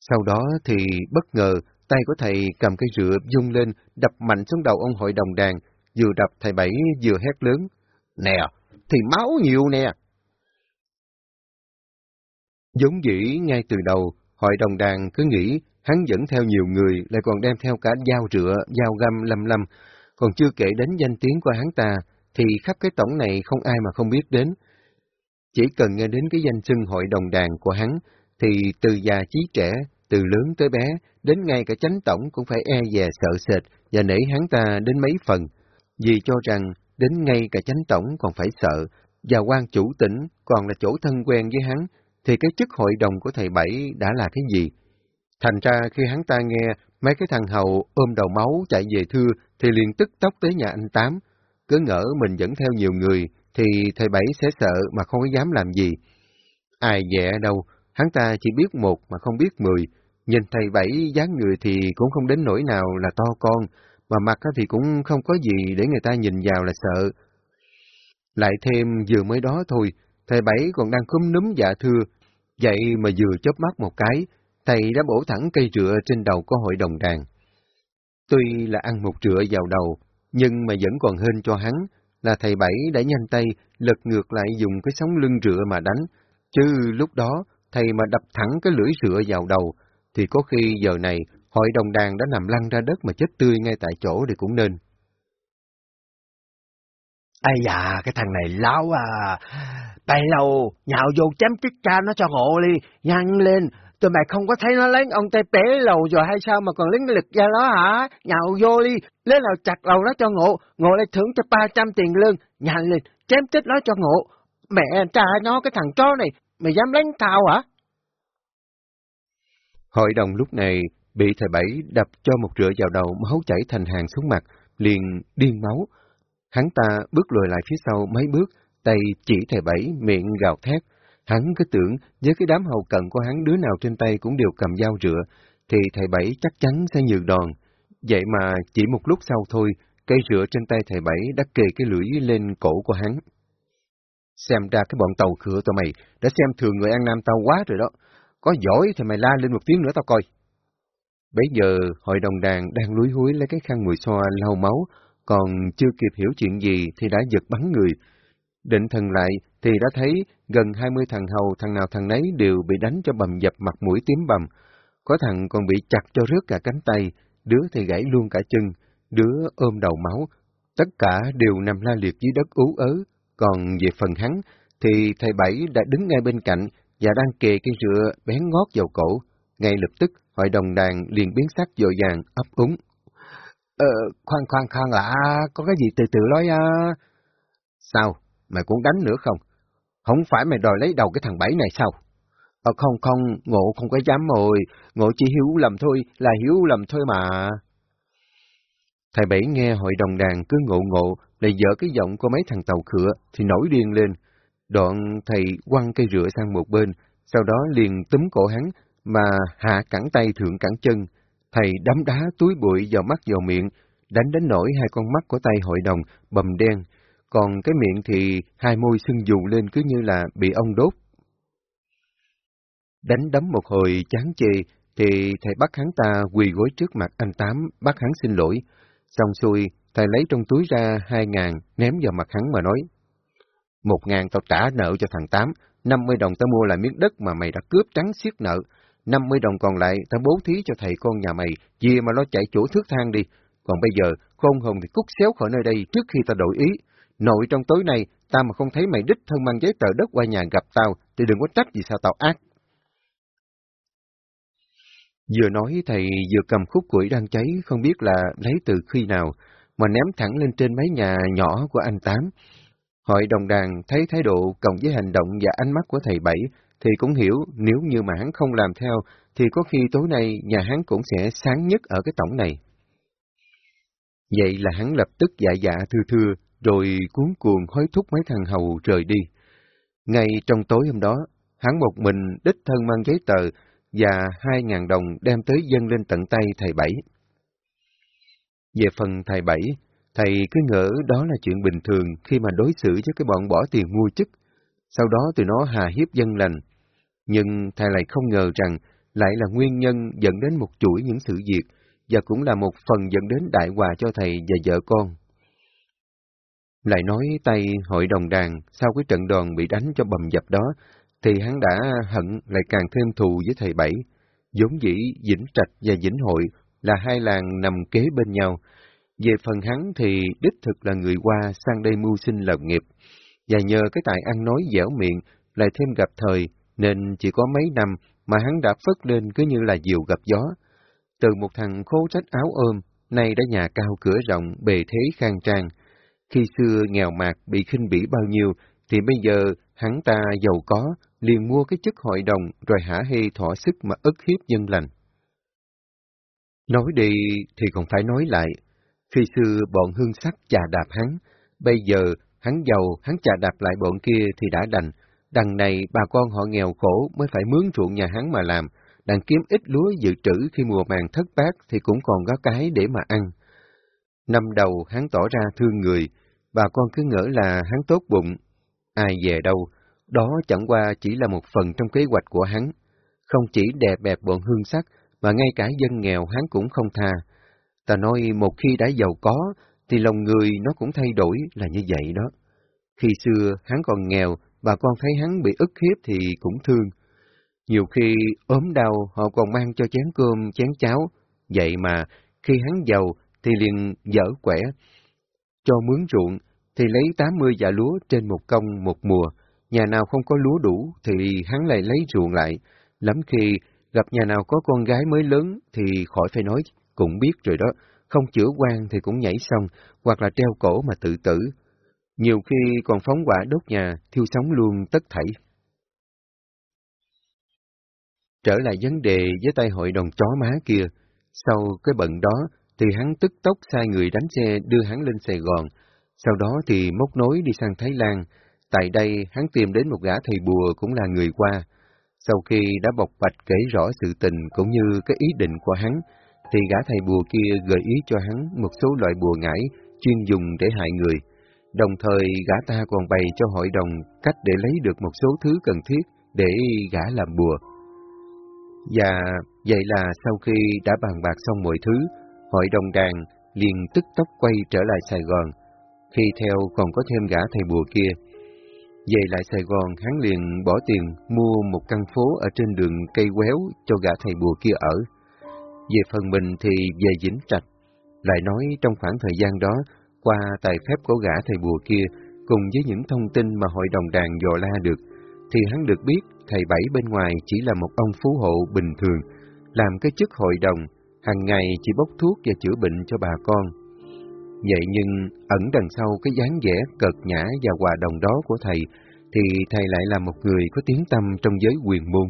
Sau đó thì bất ngờ, tay của thầy cầm cây rửa dung lên, đập mạnh xuống đầu ông hội đồng đàn, vừa đập thầy Bảy vừa hét lớn. Nè, thì máu nhiều nè. Giống dĩ ngay từ đầu, hội đồng đàn cứ nghĩ hắn dẫn theo nhiều người, lại còn đem theo cả dao rửa, dao găm lâm lâm, còn chưa kể đến danh tiếng của hắn ta, thì khắp cái tổng này không ai mà không biết đến. Chỉ cần nghe đến cái danh xưng hội đồng đàn của hắn, thì từ già chí trẻ, từ lớn tới bé, đến ngay cả chánh tổng cũng phải e dè sợ sệt và nể hắn ta đến mấy phần, vì cho rằng đến ngay cả chánh tổng còn phải sợ, và quan chủ tỉnh còn là chỗ thân quen với hắn, thì cái chức hội đồng của thầy Bảy đã là cái gì? Thành ra khi hắn ta nghe mấy cái thằng hầu ôm đầu máu chạy về thưa, thì liền tức tốc tới nhà anh Tám, cứ ngỡ mình dẫn theo nhiều người, thì thầy Bảy sẽ sợ mà không có dám làm gì. Ai dè đâu, hắn ta chỉ biết một mà không biết mười, nhìn thầy Bảy dáng người thì cũng không đến nỗi nào là to con, mà mặt thì cũng không có gì để người ta nhìn vào là sợ. Lại thêm vừa mới đó thôi, thầy Bảy còn đang cúm núm dạ thưa, vậy mà vừa chớp mắt một cái, thầy đã bổ thẳng cây rựa trên đầu của hội đồng đàn. Tuy là ăn một rựa vào đầu, nhưng mà vẫn còn hên cho hắn, là thầy Bảy đã nhanh tay lật ngược lại dùng cái sóng lưng rựa mà đánh, chứ lúc đó thầy mà đập thẳng cái lưỡi rựa vào đầu, thì có khi giờ này hội đồng đàn đã nằm lăn ra đất mà chết tươi ngay tại chỗ thì cũng nên. Ây da, cái thằng này láo à! Tay lâu, nhào vô chém chết cha nó cho ngộ đi, nhanh lên, tụi mày không có thấy nó lấy ông tay bé lầu rồi hay sao mà còn lấy cái lực ra đó hả? Nhào vô đi, lấy nào chặt lầu nó cho ngộ, ngộ lại thưởng cho 300 tiền lương, nhanh lên, chém chết nó cho ngộ. Mẹ cha nó cái thằng chó này, mày dám lén tao hả? Hội đồng lúc này bị thầy Bảy đập cho một rửa vào đầu máu chảy thành hàng xuống mặt, liền điên máu. Hắn ta bước lùi lại phía sau mấy bước, tay chỉ thầy Bảy miệng gào thét. Hắn cứ tưởng với cái đám hầu cận của hắn đứa nào trên tay cũng đều cầm dao rửa, thì thầy Bảy chắc chắn sẽ nhường đòn. Vậy mà chỉ một lúc sau thôi, cây rửa trên tay thầy Bảy đã kề cái lưỡi lên cổ của hắn. Xem ra cái bọn tàu khựa tụi mày đã xem thường người An Nam tao quá rồi đó. Có giỏi thì mày la lên một tiếng nữa tao coi. Bây giờ, hội đồng đàn đang lúi húi lấy cái khăn mùi xoa lau máu, còn chưa kịp hiểu chuyện gì thì đã giật bắn người. Định thần lại thì đã thấy gần 20 thằng hầu thằng nào thằng nấy đều bị đánh cho bầm dập mặt mũi tím bầm. Có thằng còn bị chặt cho rớt cả cánh tay, đứa thì gãy luôn cả chân, đứa ôm đầu máu. Tất cả đều nằm la liệt dưới đất ú ớ. Còn về phần hắn, thì thầy Bảy đã đứng ngay bên cạnh và đang kề cây rựa bén ngót vào cổ. Ngay lập tức, hội đồng đàn liền biến sắc dội vàng, ấp úng. Ờ, khoan khoan khoan lạ, à, có cái gì từ từ nói à? Sao? Mày cũng đánh nữa không? Không phải mày đòi lấy đầu cái thằng Bảy này sao? Ờ không không, ngộ không có dám rồi, ngộ chỉ hiểu lầm thôi, là hiểu lầm thôi mà. Thầy Bảy nghe hội đồng đàn cứ ngộ ngộ, lại dở cái giọng của mấy thằng tàu khựa, thì nổi điên lên. Đoạn thầy quăng cây rửa sang một bên, sau đó liền túm cổ hắn, mà hạ cẳng tay thượng cẳng chân. Thầy đấm đá túi bụi vào mắt vào miệng, đánh đến nổi hai con mắt của tay hội đồng bầm đen, còn cái miệng thì hai môi sưng dù lên cứ như là bị ông đốt. Đánh đấm một hồi chán chê, thì thầy bắt hắn ta quỳ gối trước mặt anh Tám, bắt hắn xin lỗi. Xong xuôi, thầy lấy trong túi ra hai ngàn, ném vào mặt hắn mà nói. Một ngàn tao trả nợ cho thằng Tám, năm mươi đồng tao mua lại miếng đất mà mày đã cướp trắng xiết nợ năm mươi đồng còn lại ta bố thí cho thầy con nhà mày, gì mà lo chạy chỗ thước thang đi. Còn bây giờ, khôn hồn thì cút xéo khỏi nơi đây trước khi ta đổi ý. Nội trong tối nay, ta mà không thấy mày đích thân mang giấy tờ đất qua nhà gặp tao, thì đừng có trách vì sao tao ác. Vừa nói thầy vừa cầm khúc củi đang cháy, không biết là lấy từ khi nào, mà ném thẳng lên trên mái nhà nhỏ của anh Tám. Hội đồng đàn thấy thái độ cộng với hành động và ánh mắt của thầy Bảy, thì cũng hiểu nếu như mà hắn không làm theo, thì có khi tối nay nhà hắn cũng sẽ sáng nhất ở cái tổng này. Vậy là hắn lập tức dạ dạ thưa thưa, rồi cuốn cuồng hối thúc mấy thằng hầu rời đi. Ngay trong tối hôm đó, hắn một mình đích thân mang giấy tờ và hai ngàn đồng đem tới dân lên tận tay thầy Bảy. Về phần thầy Bảy, thầy cứ ngỡ đó là chuyện bình thường khi mà đối xử với cái bọn bỏ tiền mua chức, sau đó từ nó hà hiếp dân lành. Nhưng thầy lại không ngờ rằng lại là nguyên nhân dẫn đến một chuỗi những sự việc, và cũng là một phần dẫn đến đại hòa cho thầy và vợ con. Lại nói tay hội đồng đàn, sau cái trận đòn bị đánh cho bầm dập đó, thì hắn đã hận lại càng thêm thù với thầy Bảy. giống dĩ Vĩnh Trạch và Vĩnh Hội là hai làng nằm kế bên nhau. Về phần hắn thì đích thực là người qua sang đây mưu sinh lập nghiệp, và nhờ cái tài ăn nói dẻo miệng lại thêm gặp thời, nên chỉ có mấy năm mà hắn đã phất lên cứ như là diều gặp gió. Từ một thằng khố trách áo ôm, nay đã nhà cao cửa rộng, bề thế khang trang. Khi xưa nghèo mạt bị khinh bỉ bao nhiêu, thì bây giờ hắn ta giàu có, liền mua cái chức hội đồng rồi hả hê thỏa sức mà ức hiếp dân lành. Nói đi thì còn phải nói lại, khi xưa bọn hương sắc chà đạp hắn, bây giờ hắn giàu, hắn chà đạp lại bọn kia thì đã đành, đằng này bà con họ nghèo khổ mới phải mướn ruộng nhà hắn mà làm, đằng kiếm ít lúa dự trữ khi mùa màng thất bát thì cũng còn có cái để mà ăn. Năm đầu hắn tỏ ra thương người, bà con cứ ngỡ là hắn tốt bụng. Ai về đâu, đó chẳng qua chỉ là một phần trong kế hoạch của hắn. Không chỉ đè bẹp bọn hương sắc, mà ngay cả dân nghèo hắn cũng không tha. Ta nói một khi đã giàu có, thì lòng người nó cũng thay đổi là như vậy đó. Khi xưa hắn còn nghèo, bà con thấy hắn bị ức hiếp thì cũng thương. Nhiều khi ốm đau họ còn mang cho chén cơm, chén cháo. Vậy mà khi hắn giàu thì liền dở quẻ. Cho mướn ruộng thì lấy 80 dạ lúa trên một công một mùa. Nhà nào không có lúa đủ thì hắn lại lấy ruộng lại. Lắm khi gặp nhà nào có con gái mới lớn thì khỏi phải nói, cũng biết rồi đó. Không chữa quan thì cũng nhảy xong, hoặc là treo cổ mà tự tử. Nhiều khi còn phóng quả đốt nhà, thiêu sống luôn tất thảy. Trở lại vấn đề với tay hội đồng chó má kia, sau cái bận đó thì hắn tức tốc sai người đánh xe đưa hắn lên Sài Gòn, sau đó thì móc nối đi sang Thái Lan. Tại đây hắn tìm đến một gã thầy bùa cũng là người qua. Sau khi đã bộc bạch kể rõ sự tình cũng như cái ý định của hắn, thì gã thầy bùa kia gợi ý cho hắn một số loại bùa ngải chuyên dùng để hại người. Đồng thời gã ta còn bày cho hội đồng cách để lấy được một số thứ cần thiết để gã làm bùa. Và vậy là sau khi đã bàn bạc xong mọi thứ, hội đồng đàn liền tức tốc quay trở lại Sài Gòn. Khi theo còn có thêm gã thầy bùa kia. Về lại Sài Gòn, hắn liền bỏ tiền mua một căn phố ở trên đường cây quéo cho gã thầy bùa kia ở. Về phần mình thì về Vĩnh Trạch. Lại nói trong khoảng thời gian đó, qua tài phép của gã thầy bùa kia, cùng với những thông tin mà hội đồng đàn dò la được, thì hắn được biết thầy Bảy bên ngoài chỉ là một ông phú hộ bình thường, làm cái chức hội đồng, hàng ngày chỉ bốc thuốc và chữa bệnh cho bà con. Vậy nhưng ẩn đằng sau cái dáng vẻ cợt nhã và hòa đồng đó của thầy, thì thầy lại là một người có tiếng tâm trong giới quyền môn.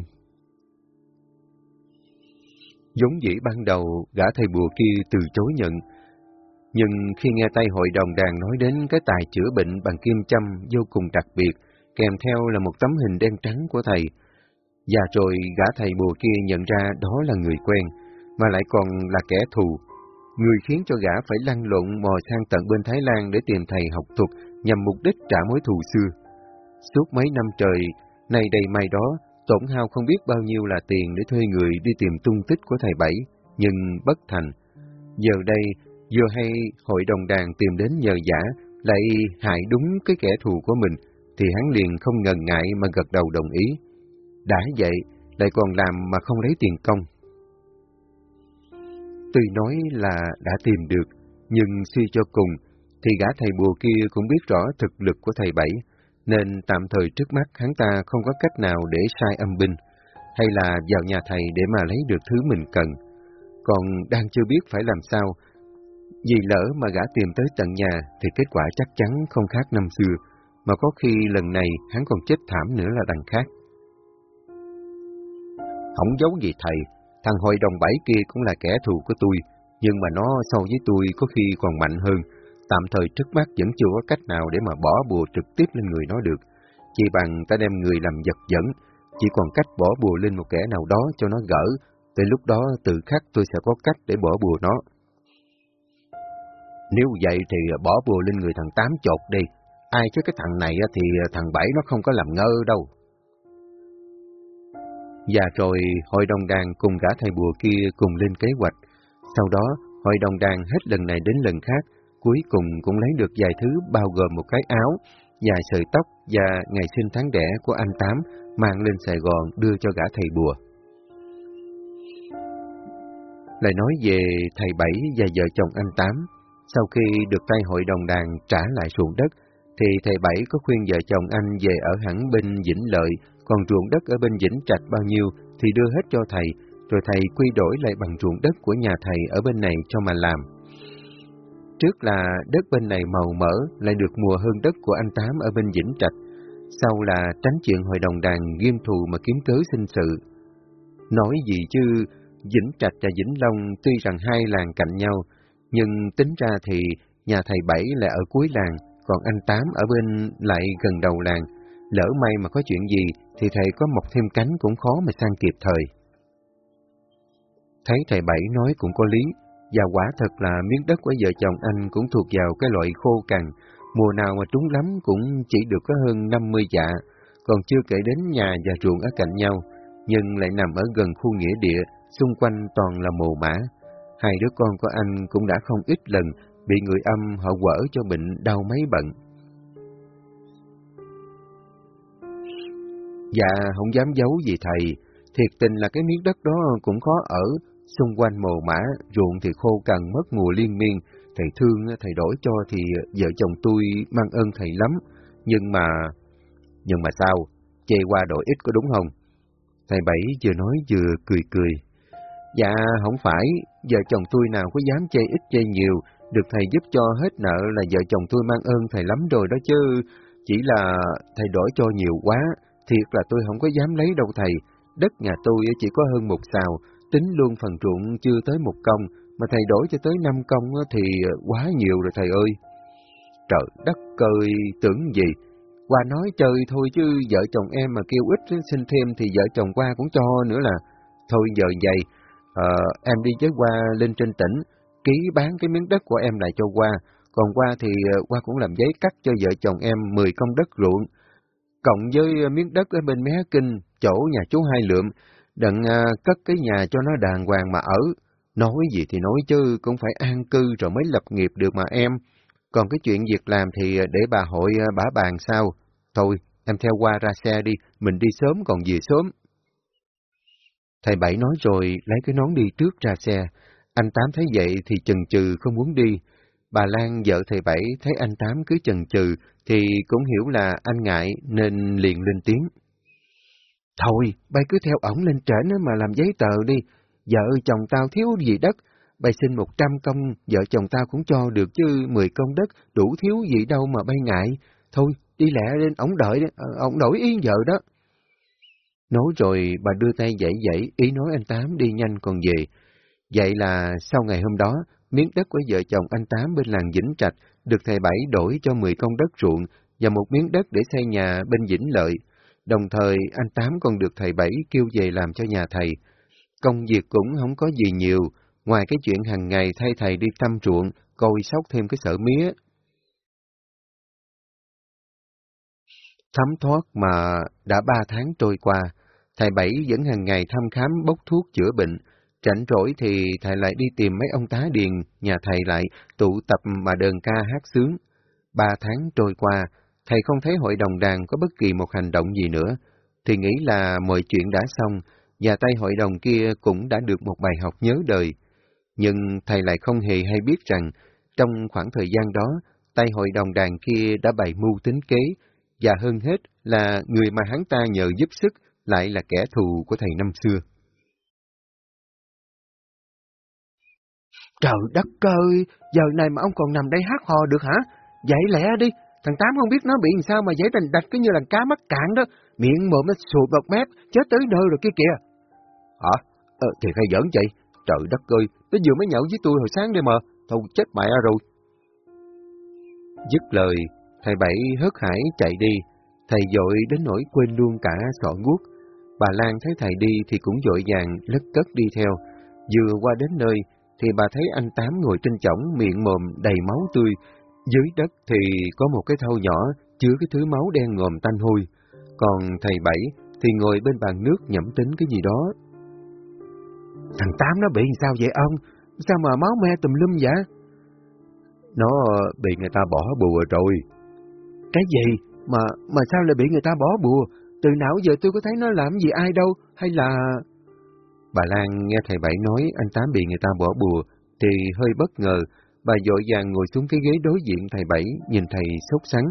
Giống dĩ ban đầu, gã thầy bùa kia từ chối nhận. Nhưng khi nghe tay hội đồng đàn nói đến cái tài chữa bệnh bằng kim châm vô cùng đặc biệt, kèm theo là một tấm hình đen trắng của thầy, và rồi gã thầy bùa kia nhận ra đó là người quen, mà lại còn là kẻ thù. Người khiến cho gã phải lăn lộn mò sang tận bên Thái Lan để tìm thầy học thuật nhằm mục đích trả mối thù xưa. Suốt mấy năm trời, này đầy mai đó, tổn hao không biết bao nhiêu là tiền để thuê người đi tìm tung tích của thầy Bảy, nhưng bất thành. Giờ đây, Vừa hay hội đồng đàn tìm đến nhờ giả, lại hại đúng cái kẻ thù của mình, thì hắn liền không ngần ngại mà gật đầu đồng ý. Đã vậy, lại còn làm mà không lấy tiền công. Tuy nói là đã tìm được, nhưng suy cho cùng, thì gã thầy bùa kia cũng biết rõ thực lực của thầy Bảy, nên tạm thời trước mắt hắn ta không có cách nào để sai âm binh, hay là vào nhà thầy để mà lấy được thứ mình cần. Còn đang chưa biết phải làm sao, vì lỡ mà gã tìm tới tận nhà thì kết quả chắc chắn không khác năm xưa, mà có khi lần này hắn còn chết thảm nữa là đằng khác. Không giấu gì thầy, thằng hội đồng bảy kia cũng là kẻ thù của tôi, nhưng mà nó so với tôi có khi còn mạnh hơn, tạm thời trước mắt vẫn chưa có cách nào để mà bỏ bùa trực tiếp lên người nó được. Chỉ bằng ta đem người làm giật dẫn, chỉ còn cách bỏ bùa lên một kẻ nào đó cho nó gỡ, tới lúc đó tự khắc tôi sẽ có cách để bỏ bùa nó. Nếu vậy thì bỏ bùa lên người thằng Tám chột đi, ai chứ cái thằng này thì thằng Bảy nó không có làm ngơ đâu. Và rồi hội đồng đàn cùng gã thầy bùa kia cùng lên kế hoạch. Sau đó, hội đồng đàn hết lần này đến lần khác, cuối cùng cũng lấy được vài thứ bao gồm một cái áo, vài sợi tóc và ngày sinh tháng đẻ của anh Tám mang lên Sài Gòn đưa cho gã thầy bùa. Lại nói về thầy Bảy và vợ chồng anh Tám, sau khi được tay hội đồng đàn trả lại ruộng đất, thì thầy Bảy có khuyên vợ chồng anh về ở hẳn bên Vĩnh Lợi, còn ruộng đất ở bên Vĩnh Trạch bao nhiêu thì đưa hết cho thầy, rồi thầy quy đổi lại bằng ruộng đất của nhà thầy ở bên này cho mà làm. Trước là đất bên này màu mỡ, lại được mùa hơn đất của anh Tám ở bên Vĩnh Trạch. Sau là tránh chuyện hội đồng đàn nghiêm thù mà kiếm cớ sinh sự. Nói gì chứ, Vĩnh Trạch và Vĩnh Long tuy rằng hai làng cạnh nhau, nhưng tính ra thì nhà thầy Bảy là ở cuối làng, còn anh Tám ở bên lại gần đầu làng. Lỡ may mà có chuyện gì thì thầy có mọc thêm cánh cũng khó mà sang kịp thời. Thấy thầy Bảy nói cũng có lý, và quả thật là miếng đất của vợ chồng anh cũng thuộc vào cái loại khô cằn, mùa nào mà trúng lắm cũng chỉ được có hơn 50 dạ, còn chưa kể đến nhà và ruộng ở cạnh nhau, nhưng lại nằm ở gần khu nghĩa địa, xung quanh toàn là mồ mã. Hai đứa con của anh cũng đã không ít lần bị người âm họ quở cho bệnh đau mấy bận. Dạ, không dám giấu gì thầy, thiệt tình là cái miếng đất đó cũng khó ở, xung quanh mồ mã, ruộng thì khô cằn mất mùa liên miên, thầy thương thầy đổi cho thì vợ chồng tôi mang ơn thầy lắm, nhưng mà... Nhưng mà sao? Chê qua đổi ít có đúng không? Thầy Bảy vừa nói vừa cười cười. Dạ, không phải, vợ chồng tôi nào có dám chê ít chê nhiều, được thầy giúp cho hết nợ là vợ chồng tôi mang ơn thầy lắm rồi đó chứ. Chỉ là thầy đổi cho nhiều quá, thiệt là tôi không có dám lấy đâu thầy. Đất nhà tôi chỉ có hơn một xào, tính luôn phần ruộng chưa tới một công, mà thầy đổi cho tới năm công thì quá nhiều rồi thầy ơi. Trời đất cơi, tưởng gì? Qua nói chơi thôi chứ vợ chồng em mà kêu ít xin thêm thì vợ chồng qua cũng cho nữa là. Thôi giờ vậy, Ờ, em đi với qua lên trên tỉnh, ký bán cái miếng đất của em lại cho qua, còn qua thì ờ, qua cũng làm giấy cắt cho vợ chồng em 10 công đất ruộng. Cộng với ờ, miếng đất ở bên Mé Kinh, chỗ nhà chú Hai Lượm, đặng ờ, cất cái nhà cho nó đàng hoàng mà ở. Nói gì thì nói chứ, cũng phải an cư rồi mới lập nghiệp được mà em. Còn cái chuyện việc làm thì để bà hội bả bàn sao? Thôi, em theo qua ra xe đi, mình đi sớm còn về sớm. Thầy Bảy nói rồi, lấy cái nón đi trước ra xe. Anh Tám thấy vậy thì chần chừ không muốn đi. Bà Lan vợ thầy Bảy thấy anh Tám cứ chần chừ thì cũng hiểu là anh ngại nên liền lên tiếng. Thôi, bay cứ theo ổng lên trển mà làm giấy tờ đi. Vợ chồng tao thiếu gì đất, bay xin một trăm công, vợ chồng tao cũng cho được chứ mười công đất, đủ thiếu gì đâu mà bay ngại. Thôi, đi lẹ lên, ổng đợi, ờ, ổng đổi ý vợ đó. Nói rồi bà đưa tay dãy dãy, ý nói anh Tám đi nhanh còn về. Vậy là sau ngày hôm đó, miếng đất của vợ chồng anh Tám bên làng Vĩnh Trạch được thầy Bảy đổi cho 10 công đất ruộng và một miếng đất để xây nhà bên Vĩnh Lợi. Đồng thời, anh Tám còn được thầy Bảy kêu về làm cho nhà thầy. Công việc cũng không có gì nhiều, ngoài cái chuyện hàng ngày thay thầy đi thăm ruộng, coi sóc thêm cái sở mía. Thấm thoát mà đã ba tháng trôi qua, thầy Bảy vẫn hàng ngày thăm khám bốc thuốc chữa bệnh, Rảnh rỗi thì thầy lại đi tìm mấy ông tá điền, nhà thầy lại tụ tập mà đơn ca hát sướng. Ba tháng trôi qua, thầy không thấy hội đồng đàn có bất kỳ một hành động gì nữa, thì nghĩ là mọi chuyện đã xong, và tay hội đồng kia cũng đã được một bài học nhớ đời. Nhưng thầy lại không hề hay biết rằng, trong khoảng thời gian đó, tay hội đồng đàn kia đã bày mưu tính kế, và hơn hết là người mà hắn ta nhờ giúp sức lại là kẻ thù của thầy năm xưa. Trời đất ơi, giờ này mà ông còn nằm đây hát hò được hả? Dậy lẹ đi, thằng Tám không biết nó bị làm sao mà dễ tình đạch cứ như là cá mắc cạn đó, miệng mồm nó sụp bọt mép, chết tới nơi rồi kia kìa. Hả? Ờ, thì hay giỡn vậy? Trời đất ơi, nó vừa mới nhậu với tôi hồi sáng đây mà, thôi chết mẹ rồi. Dứt lời, thầy Bảy hớt hải chạy đi, thầy dội đến nỗi quên luôn cả sọ guốc. Bà Lan thấy thầy đi thì cũng dội vàng lất cất đi theo, vừa qua đến nơi thì bà thấy anh Tám ngồi trên chõng miệng mồm đầy máu tươi, dưới đất thì có một cái thau nhỏ chứa cái thứ máu đen ngòm tanh hôi, còn thầy Bảy thì ngồi bên bàn nước nhẩm tính cái gì đó. Thằng Tám nó bị sao vậy ông? Sao mà máu me tùm lum vậy? Nó bị người ta bỏ bùa rồi. Cái gì? Mà mà sao lại bị người ta bỏ bùa? Từ nào giờ tôi có thấy nó làm gì ai đâu, hay là... Bà Lan nghe thầy Bảy nói anh Tám bị người ta bỏ bùa, thì hơi bất ngờ, bà dội vàng ngồi xuống cái ghế đối diện thầy Bảy, nhìn thầy sốt sắng.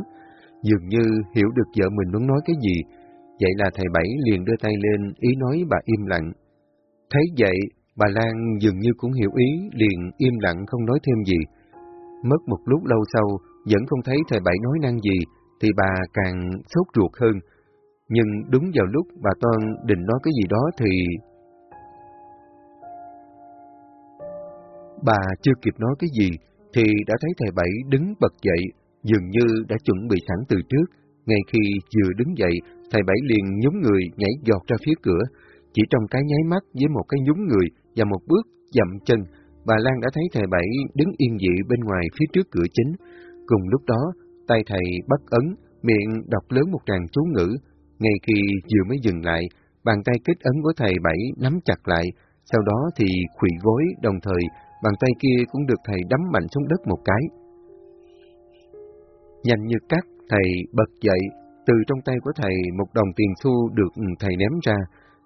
Dường như hiểu được vợ mình muốn nói cái gì, vậy là thầy Bảy liền đưa tay lên, ý nói bà im lặng. Thấy vậy, bà Lan dường như cũng hiểu ý, liền im lặng không nói thêm gì. Mất một lúc lâu sau, vẫn không thấy thầy Bảy nói năng gì, thì bà càng sốt ruột hơn. Nhưng đúng vào lúc bà Toan định nói cái gì đó thì Bà chưa kịp nói cái gì, thì đã thấy thầy Bảy đứng bật dậy, dường như đã chuẩn bị sẵn từ trước. Ngay khi vừa đứng dậy, thầy Bảy liền nhúng người nhảy giọt ra phía cửa. Chỉ trong cái nháy mắt với một cái nhúng người và một bước dậm chân, bà Lan đã thấy thầy Bảy đứng yên dị bên ngoài phía trước cửa chính. Cùng lúc đó, tay thầy bắt ấn, miệng đọc lớn một tràng chú ngữ. Ngay khi vừa mới dừng lại, bàn tay kết ấn của thầy Bảy nắm chặt lại, sau đó thì khủy gối đồng thời bàn tay kia cũng được thầy đấm mạnh xuống đất một cái. Nhanh như cắt, thầy bật dậy, từ trong tay của thầy một đồng tiền xu được thầy ném ra,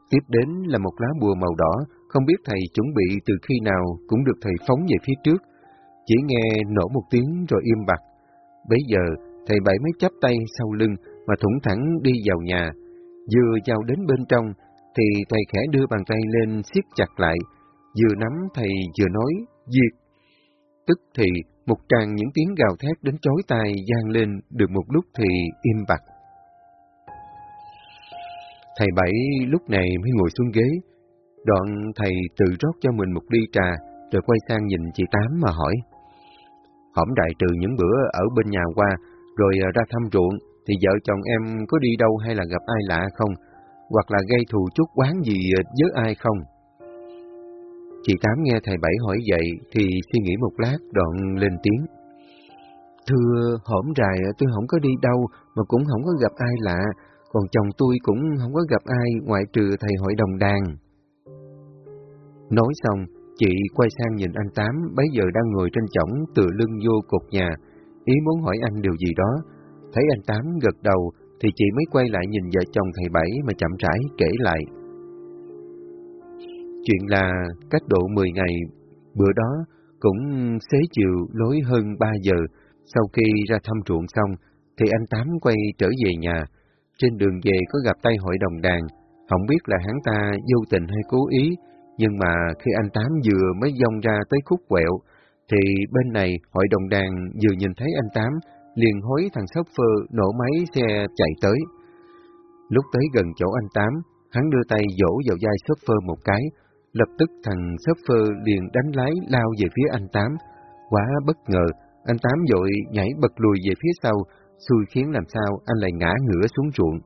tiếp đến là một lá bùa màu đỏ, không biết thầy chuẩn bị từ khi nào cũng được thầy phóng về phía trước. Chỉ nghe nổ một tiếng rồi im bặt. Bây giờ, thầy bảy mới chắp tay sau lưng mà thủng thẳng đi vào nhà. Vừa vào đến bên trong, thì thầy khẽ đưa bàn tay lên siết chặt lại, vừa nắm thầy vừa nói, diệt. Tức thì một tràng những tiếng gào thét đến chói tai gian lên được một lúc thì im bặt. Thầy Bảy lúc này mới ngồi xuống ghế, đoạn thầy tự rót cho mình một ly trà, rồi quay sang nhìn chị Tám mà hỏi. Hổng đại trừ những bữa ở bên nhà qua, rồi à, ra thăm ruộng, thì vợ chồng em có đi đâu hay là gặp ai lạ không? Hoặc là gây thù chút quán gì với ai không? Chị Tám nghe thầy Bảy hỏi vậy thì suy nghĩ một lát đoạn lên tiếng. Thưa, hổm rài tôi không có đi đâu mà cũng không có gặp ai lạ, còn chồng tôi cũng không có gặp ai ngoại trừ thầy hội đồng đàn. Nói xong, chị quay sang nhìn anh Tám bấy giờ đang ngồi trên chổng tựa lưng vô cột nhà, ý muốn hỏi anh điều gì đó. Thấy anh Tám gật đầu thì chị mới quay lại nhìn vợ chồng thầy Bảy mà chậm rãi kể lại. Chuyện là cách độ 10 ngày, bữa đó cũng xế chiều lối hơn 3 giờ, sau khi ra thăm ruộng xong, thì anh Tám quay trở về nhà. Trên đường về có gặp tay hội đồng đàn, không biết là hắn ta vô tình hay cố ý, nhưng mà khi anh Tám vừa mới dông ra tới khúc quẹo, thì bên này hội đồng đàn vừa nhìn thấy anh Tám, liền hối thằng sóc phơ nổ máy xe chạy tới. Lúc tới gần chỗ anh Tám, hắn đưa tay dỗ vào vai sóc phơ một cái, Lập tức thằng shopper liền đánh lái lao về phía anh Tám. Quá bất ngờ, anh Tám dội nhảy bật lùi về phía sau, xui khiến làm sao anh lại ngã ngửa xuống ruộng.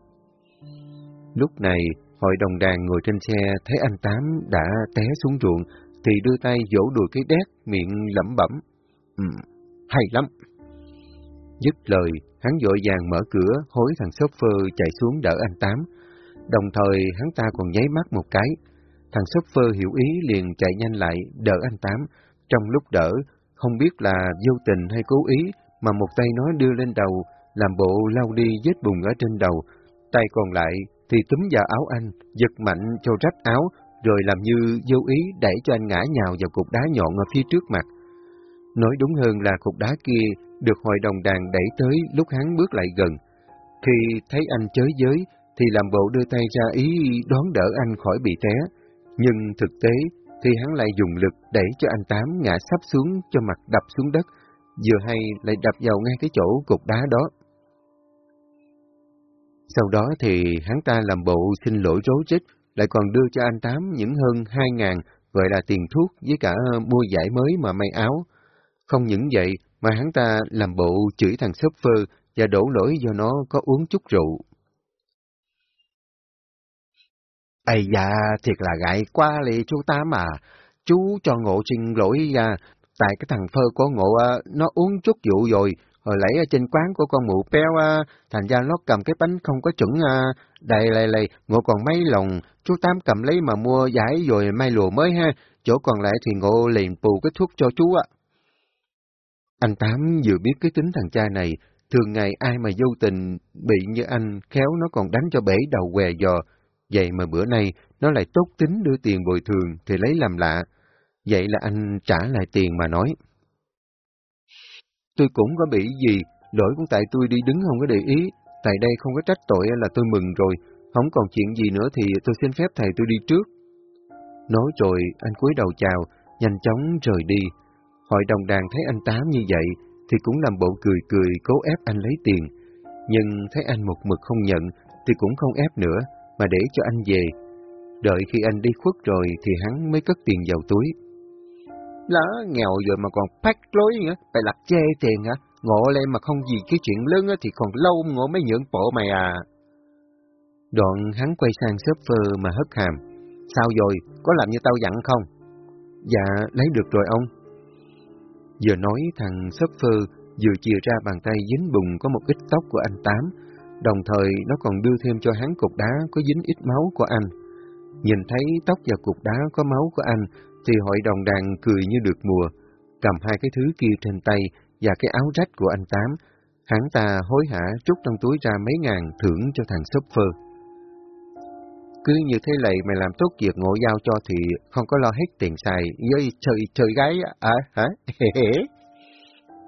Lúc này, hội đồng đàn ngồi trên xe thấy anh Tám đã té xuống ruộng, thì đưa tay vỗ đùi cái đét, miệng lẩm bẩm. Ừ, hay lắm. Dứt lời, hắn vội vàng mở cửa, hối thằng shopper chạy xuống đỡ anh Tám. Đồng thời, hắn ta còn nháy mắt một cái, Thằng sốc phơ hiểu ý liền chạy nhanh lại, đỡ anh Tám. Trong lúc đỡ, không biết là vô tình hay cố ý, mà một tay nó đưa lên đầu, làm bộ lau đi vết bùn ở trên đầu. Tay còn lại thì túm vào áo anh, giật mạnh cho rách áo, rồi làm như vô ý đẩy cho anh ngã nhào vào cục đá nhọn ở phía trước mặt. Nói đúng hơn là cục đá kia được hội đồng đàn đẩy tới lúc hắn bước lại gần. Khi thấy anh chới giới, thì làm bộ đưa tay ra ý đón đỡ anh khỏi bị té. Nhưng thực tế thì hắn lại dùng lực đẩy cho anh Tám ngã sắp xuống cho mặt đập xuống đất, vừa hay lại đập vào ngay cái chỗ cục đá đó. Sau đó thì hắn ta làm bộ xin lỗi rối rít, lại còn đưa cho anh Tám những hơn hai ngàn gọi là tiền thuốc với cả mua giải mới mà may áo. Không những vậy mà hắn ta làm bộ chửi thằng shopper và đổ lỗi do nó có uống chút rượu. Ây da, thiệt là gại quá lì chú Tám à. Chú cho ngộ xin lỗi ra, tại cái thằng phơ của ngộ à, nó uống chút rượu rồi, hồi lấy ở trên quán của con mụ béo à, thành ra nó cầm cái bánh không có chuẩn à. đầy lầy lầy, ngộ còn mấy lòng, chú Tám cầm lấy mà mua giải rồi may lùa mới ha, chỗ còn lại thì ngộ liền bù cái thuốc cho chú ạ. Anh Tám vừa biết cái tính thằng cha này, thường ngày ai mà vô tình bị như anh, khéo nó còn đánh cho bể đầu què giò, Vậy mà bữa nay nó lại tốt tính đưa tiền bồi thường thì lấy làm lạ. Vậy là anh trả lại tiền mà nói. Tôi cũng có bị gì, lỗi cũng tại tôi đi đứng không có để ý, tại đây không có trách tội là tôi mừng rồi, không còn chuyện gì nữa thì tôi xin phép thầy tôi đi trước. Nói rồi, anh cúi đầu chào, nhanh chóng rời đi. Hội đồng đàn thấy anh Tám như vậy, thì cũng làm bộ cười cười cố ép anh lấy tiền. Nhưng thấy anh một mực không nhận, thì cũng không ép nữa, mà để cho anh về. Đợi khi anh đi khuất rồi thì hắn mới cất tiền vào túi. Lỡ nghèo rồi mà còn phát lối nữa, phải lập chê tiền hả? Ngộ lên mà không gì cái chuyện lớn thì còn lâu ngộ mới nhượng bộ mày à. Đoạn hắn quay sang shopper mà hất hàm. Sao rồi, có làm như tao dặn không? Dạ, lấy được rồi ông. Vừa nói thằng shopper vừa chìa ra bàn tay dính bùng có một ít tóc của anh Tám, đồng thời nó còn đưa thêm cho hắn cục đá có dính ít máu của anh. Nhìn thấy tóc và cục đá có máu của anh, thì hội đồng đàn cười như được mùa, cầm hai cái thứ kia trên tay và cái áo rách của anh Tám. Hắn ta hối hả trút trong túi ra mấy ngàn thưởng cho thằng shopper. Cứ như thế này mày làm tốt việc ngộ giao cho thì không có lo hết tiền xài với chơi chơi gái à hả? *laughs*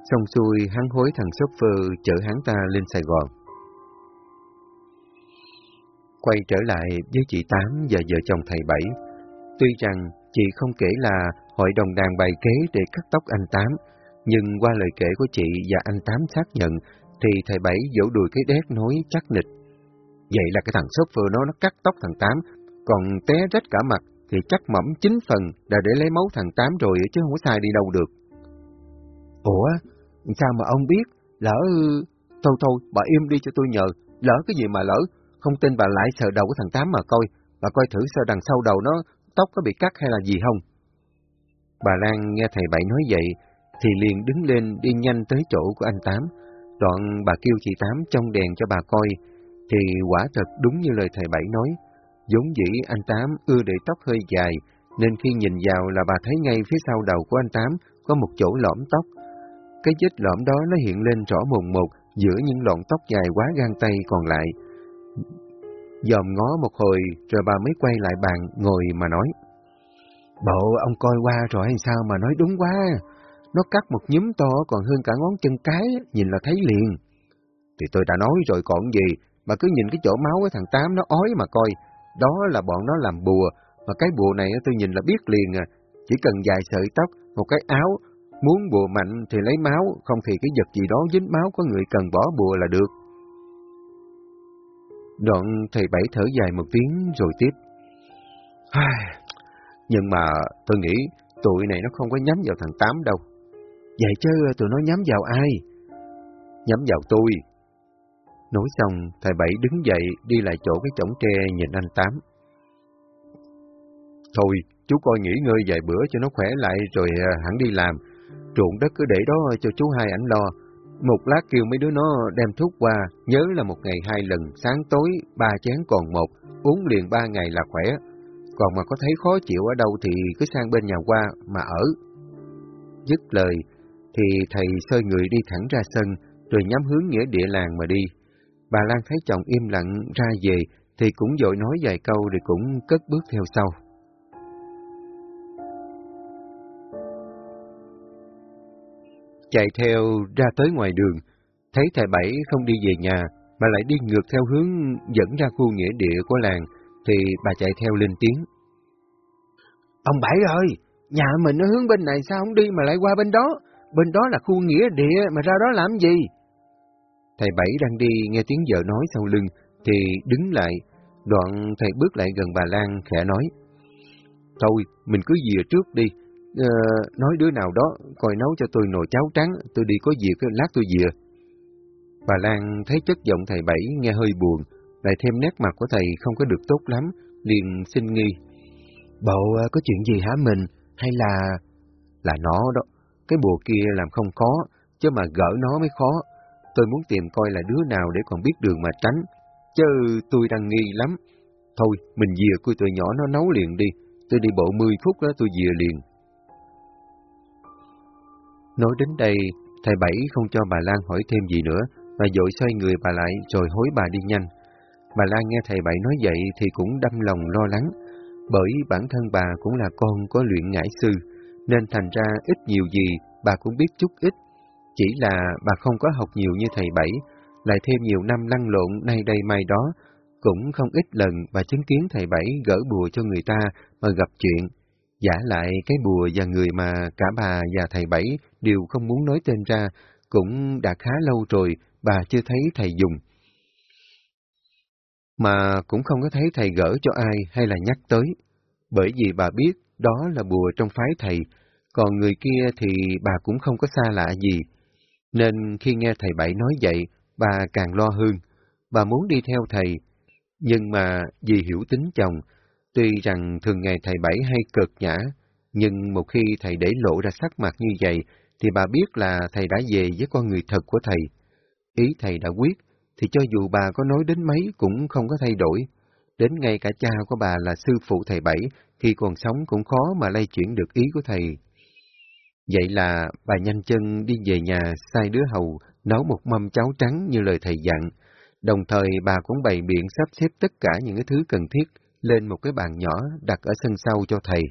Xong xuôi hắn hối thằng shopper chở hắn ta lên Sài Gòn. Quay trở lại với chị Tám và vợ chồng thầy Bảy. Tuy rằng chị không kể là hội đồng đàn bày kế để cắt tóc anh Tám, nhưng qua lời kể của chị và anh Tám xác nhận, thì thầy Bảy vỗ đùi cái đét nói chắc nịch. Vậy là cái thằng sốt vừa nó nó cắt tóc thằng Tám, còn té rách cả mặt thì chắc mẫm chín phần đã để lấy máu thằng Tám rồi chứ không có sai đi đâu được. Ủa, sao mà ông biết? Lỡ... Thôi thôi, bà im đi cho tôi nhờ. Lỡ cái gì mà lỡ, không tin bà lại sờ đầu của thằng Tám mà coi, bà coi thử sờ đằng sau đầu nó tóc có bị cắt hay là gì không. Bà Lan nghe thầy Bảy nói vậy, thì liền đứng lên đi nhanh tới chỗ của anh Tám. Đoạn bà kêu chị Tám trong đèn cho bà coi, thì quả thật đúng như lời thầy Bảy nói. giống dĩ anh Tám ưa để tóc hơi dài, nên khi nhìn vào là bà thấy ngay phía sau đầu của anh Tám có một chỗ lõm tóc. Cái vết lõm đó nó hiện lên rõ mồn một giữa những lọn tóc dài quá gan tay còn lại. Dòm ngó một hồi, rồi bà mới quay lại bàn, ngồi mà nói. Bộ ông coi qua rồi hay sao mà nói đúng quá. Nó cắt một nhúm to còn hơn cả ngón chân cái, nhìn là thấy liền. Thì tôi đã nói rồi còn gì, mà cứ nhìn cái chỗ máu của thằng Tám nó ói mà coi. Đó là bọn nó làm bùa, mà cái bùa này tôi nhìn là biết liền à. Chỉ cần dài sợi tóc, một cái áo, muốn bùa mạnh thì lấy máu, không thì cái vật gì đó dính máu có người cần bỏ bùa là được. Đoạn thầy Bảy thở dài một tiếng rồi tiếp. Nhưng mà tôi nghĩ tụi này nó không có nhắm vào thằng Tám đâu. Vậy chứ tụi nó nhắm vào ai? Nhắm vào tôi. Nói xong, thầy Bảy đứng dậy đi lại chỗ cái chổng tre nhìn anh Tám. Thôi, chú coi nghỉ ngơi vài bữa cho nó khỏe lại rồi à, hẳn đi làm. Ruộng đất cứ để đó cho chú hai ảnh lo. Một lát kêu mấy đứa nó đem thuốc qua, nhớ là một ngày hai lần, sáng tối ba chén còn một, uống liền ba ngày là khỏe. còn mà có thấy khó chịu ở đâu thì cứ sang bên nhà qua mà ở. Dứt lời, thì thầy sơi người đi thẳng ra sân, rồi nhắm hướng nghĩa địa làng mà đi. Bà Lan thấy chồng im lặng ra về, thì cũng dội nói vài câu rồi cũng cất bước theo sau. Chạy theo ra tới ngoài đường, thấy thầy Bảy không đi về nhà, mà lại đi ngược theo hướng dẫn ra khu nghĩa địa của làng, thì bà chạy theo lên tiếng. Ông Bảy ơi, nhà mình nó hướng bên này sao không đi mà lại qua bên đó? Bên đó là khu nghĩa địa mà ra đó làm gì? Thầy Bảy đang đi nghe tiếng vợ nói sau lưng, thì đứng lại, đoạn thầy bước lại gần bà Lan khẽ nói. Thôi, mình cứ về trước đi, ờ, nói đứa nào đó, coi nấu cho tôi nồi cháo trắng, tôi đi có việc, lát tôi về. Bà Lan thấy chất giọng thầy Bảy nghe hơi buồn, lại thêm nét mặt của thầy không có được tốt lắm, liền xin nghi. Bộ ờ, có chuyện gì hả mình, hay là... Là nó đó, cái bùa kia làm không khó, chứ mà gỡ nó mới khó. Tôi muốn tìm coi là đứa nào để còn biết đường mà tránh, chứ tôi đang nghi lắm. Thôi, mình về cô tụi nhỏ nó nấu liền đi, tôi đi bộ 10 phút đó tôi về liền. Nói đến đây, thầy Bảy không cho bà Lan hỏi thêm gì nữa, và dội xoay người bà lại rồi hối bà đi nhanh. Bà Lan nghe thầy Bảy nói vậy thì cũng đâm lòng lo lắng, bởi bản thân bà cũng là con có luyện ngải sư, nên thành ra ít nhiều gì bà cũng biết chút ít. Chỉ là bà không có học nhiều như thầy Bảy, lại thêm nhiều năm lăn lộn nay đây mai đó, cũng không ít lần bà chứng kiến thầy Bảy gỡ bùa cho người ta mà gặp chuyện. Giả lại cái bùa và người mà cả bà và thầy Bảy đều không muốn nói tên ra, cũng đã khá lâu rồi bà chưa thấy thầy dùng. Mà cũng không có thấy thầy gỡ cho ai hay là nhắc tới, bởi vì bà biết đó là bùa trong phái thầy, còn người kia thì bà cũng không có xa lạ gì. Nên khi nghe thầy Bảy nói vậy, bà càng lo hơn. Bà muốn đi theo thầy, nhưng mà vì hiểu tính chồng, tuy rằng thường ngày thầy Bảy hay cực nhã, nhưng một khi thầy để lộ ra sắc mặt như vậy, thì bà biết là thầy đã về với con người thật của thầy. Ý thầy đã quyết, thì cho dù bà có nói đến mấy cũng không có thay đổi. Đến ngay cả cha của bà là sư phụ thầy Bảy, khi còn sống cũng khó mà lay chuyển được ý của thầy. Vậy là bà nhanh chân đi về nhà sai đứa hầu nấu một mâm cháo trắng như lời thầy dặn. Đồng thời bà cũng bày biện sắp xếp tất cả những cái thứ cần thiết lên một cái bàn nhỏ đặt ở sân sau cho thầy.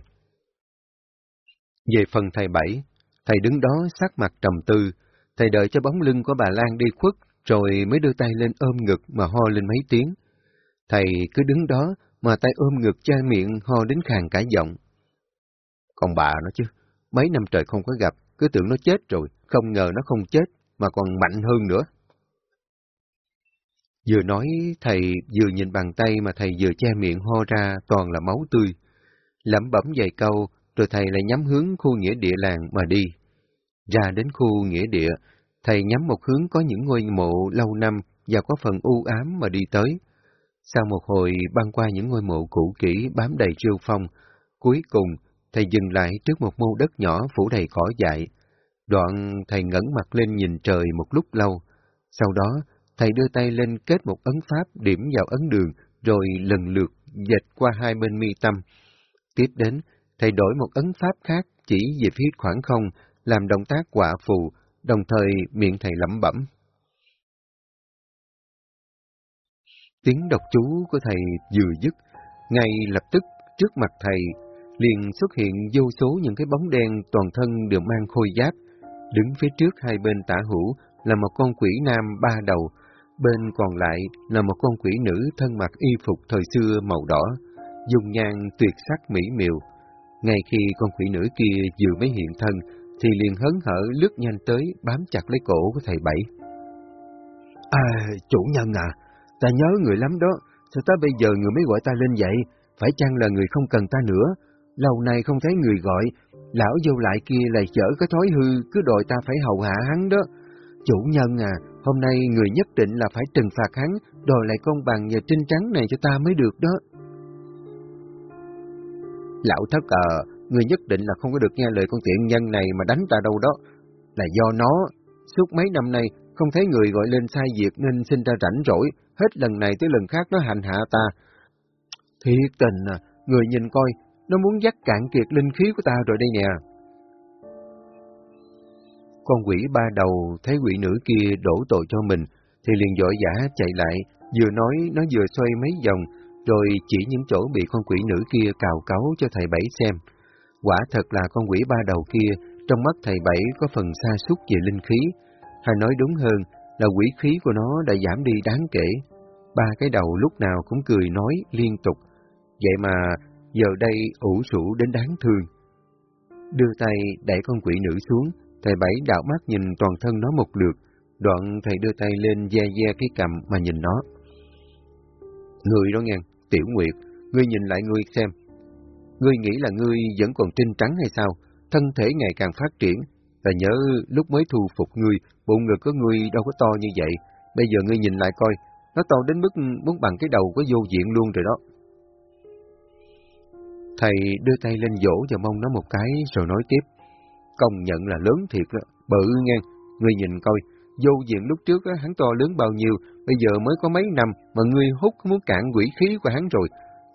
Về phần thầy Bảy, thầy đứng đó sắc mặt trầm tư, thầy đợi cho bóng lưng của bà Lan đi khuất, rồi mới đưa tay lên ôm ngực mà ho lên mấy tiếng. Thầy cứ đứng đó mà tay ôm ngực che miệng ho đến khàn cả giọng. Còn bà nó chứ, mấy năm trời không có gặp, cứ tưởng nó chết rồi, không ngờ nó không chết, mà còn mạnh hơn nữa. Vừa nói thầy vừa nhìn bàn tay mà thầy vừa che miệng ho ra toàn là máu tươi. Lẩm bẩm vài câu, rồi thầy lại nhắm hướng khu nghĩa địa làng mà đi. Ra đến khu nghĩa địa, thầy nhắm một hướng có những ngôi mộ lâu năm và có phần u ám mà đi tới. Sau một hồi băng qua những ngôi mộ cũ kỹ bám đầy rêu phong, cuối cùng thầy dừng lại trước một mô đất nhỏ phủ đầy cỏ dại. Đoạn thầy ngẩng mặt lên nhìn trời một lúc lâu. Sau đó, thầy đưa tay lên kết một ấn pháp điểm vào ấn đường, rồi lần lượt dệt qua hai bên mi tâm. Tiếp đến, thầy đổi một ấn pháp khác chỉ về phía khoảng không, làm động tác quả phù, đồng thời miệng thầy lẩm bẩm. Tiếng đọc chú của thầy vừa dứt, ngay lập tức trước mặt thầy liền xuất hiện vô số những cái bóng đen toàn thân đều mang khôi giáp. Đứng phía trước hai bên tả hữu là một con quỷ nam ba đầu, bên còn lại là một con quỷ nữ thân mặc y phục thời xưa màu đỏ, dùng nhan tuyệt sắc mỹ miều. Ngay khi con quỷ nữ kia vừa mới hiện thân, thì liền hớn hở lướt nhanh tới bám chặt lấy cổ của thầy Bảy. À, chủ nhân à, ta nhớ người lắm đó, sao ta bây giờ người mới gọi ta lên vậy? Phải chăng là người không cần ta nữa? Lâu nay không thấy người gọi, lão vô lại kia lại chở cái thói hư, cứ đòi ta phải hầu hạ hắn đó. Chủ nhân à, hôm nay người nhất định là phải trừng phạt hắn, đòi lại công bằng và trinh trắng này cho ta mới được đó. Lão thất à, người nhất định là không có được nghe lời con tiện nhân này mà đánh ta đâu đó. Là do nó, suốt mấy năm nay không thấy người gọi lên sai việc nên sinh ra rảnh rỗi, hết lần này tới lần khác nó hành hạ ta. Thiệt tình à, người nhìn coi, nó muốn dắt cạn kiệt linh khí của ta rồi đây nè. Con quỷ ba đầu thấy quỷ nữ kia đổ tội cho mình, thì liền dội giả chạy lại, vừa nói nó vừa xoay mấy vòng, rồi chỉ những chỗ bị con quỷ nữ kia cào cấu cho thầy Bảy xem. Quả thật là con quỷ ba đầu kia, trong mắt thầy Bảy có phần xa xúc về linh khí, hay nói đúng hơn là quỷ khí của nó đã giảm đi đáng kể. Ba cái đầu lúc nào cũng cười nói liên tục, vậy mà giờ đây ủ rũ đến đáng thương. Đưa tay đẩy con quỷ nữ xuống, thầy Bảy đảo mắt nhìn toàn thân nó một lượt, đoạn thầy đưa tay lên da da cái cầm mà nhìn nó. Người đó nghe, Tiểu Nguyệt, ngươi nhìn lại ngươi xem. Ngươi nghĩ là ngươi vẫn còn trinh trắng hay sao? Thân thể ngày càng phát triển. Ta nhớ lúc mới thu phục ngươi, bụng ngực của ngươi đâu có to như vậy. Bây giờ ngươi nhìn lại coi, nó to đến mức muốn bằng cái đầu có vô diện luôn rồi đó. Thầy đưa tay lên dỗ và mông nó một cái rồi nói tiếp. Công nhận là lớn thiệt đó, bự nghe, ngươi nhìn coi, vô diện lúc trước hắn to lớn bao nhiêu, bây giờ mới có mấy năm mà ngươi hút muốn cạn quỷ khí của hắn rồi.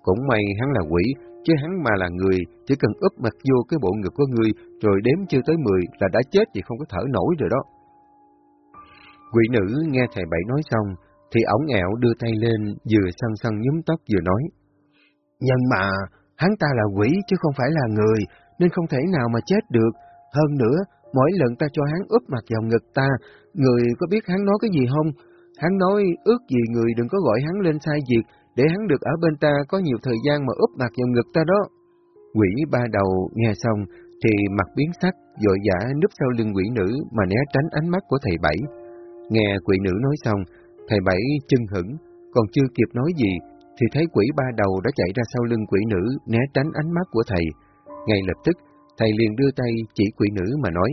Cũng may hắn là quỷ, chứ hắn mà là người, chỉ cần úp mặt vô cái bộ ngực của ngươi rồi đếm chưa tới 10 là đã chết thì không có thở nổi rồi đó. Quỷ nữ nghe thầy Bảy nói xong, thì ổng ẹo đưa tay lên vừa săn săn nhúm tóc vừa nói. Nhưng mà, hắn ta là quỷ chứ không phải là người, nên không thể nào mà chết được. Hơn nữa, mỗi lần ta cho hắn úp mặt vào ngực ta, người có biết hắn nói cái gì không? Hắn nói ước gì người đừng có gọi hắn lên sai việc, để hắn được ở bên ta có nhiều thời gian mà úp mặt vào ngực ta đó. Quỷ ba đầu nghe xong thì mặt biến sắc, dội dã núp sau lưng quỷ nữ mà né tránh ánh mắt của thầy Bảy. Nghe quỷ nữ nói xong, thầy Bảy chân hững, còn chưa kịp nói gì, thì thấy quỷ ba đầu đã chạy ra sau lưng quỷ nữ né tránh ánh mắt của thầy. Ngay lập tức, thầy liền đưa tay chỉ quỷ nữ mà nói.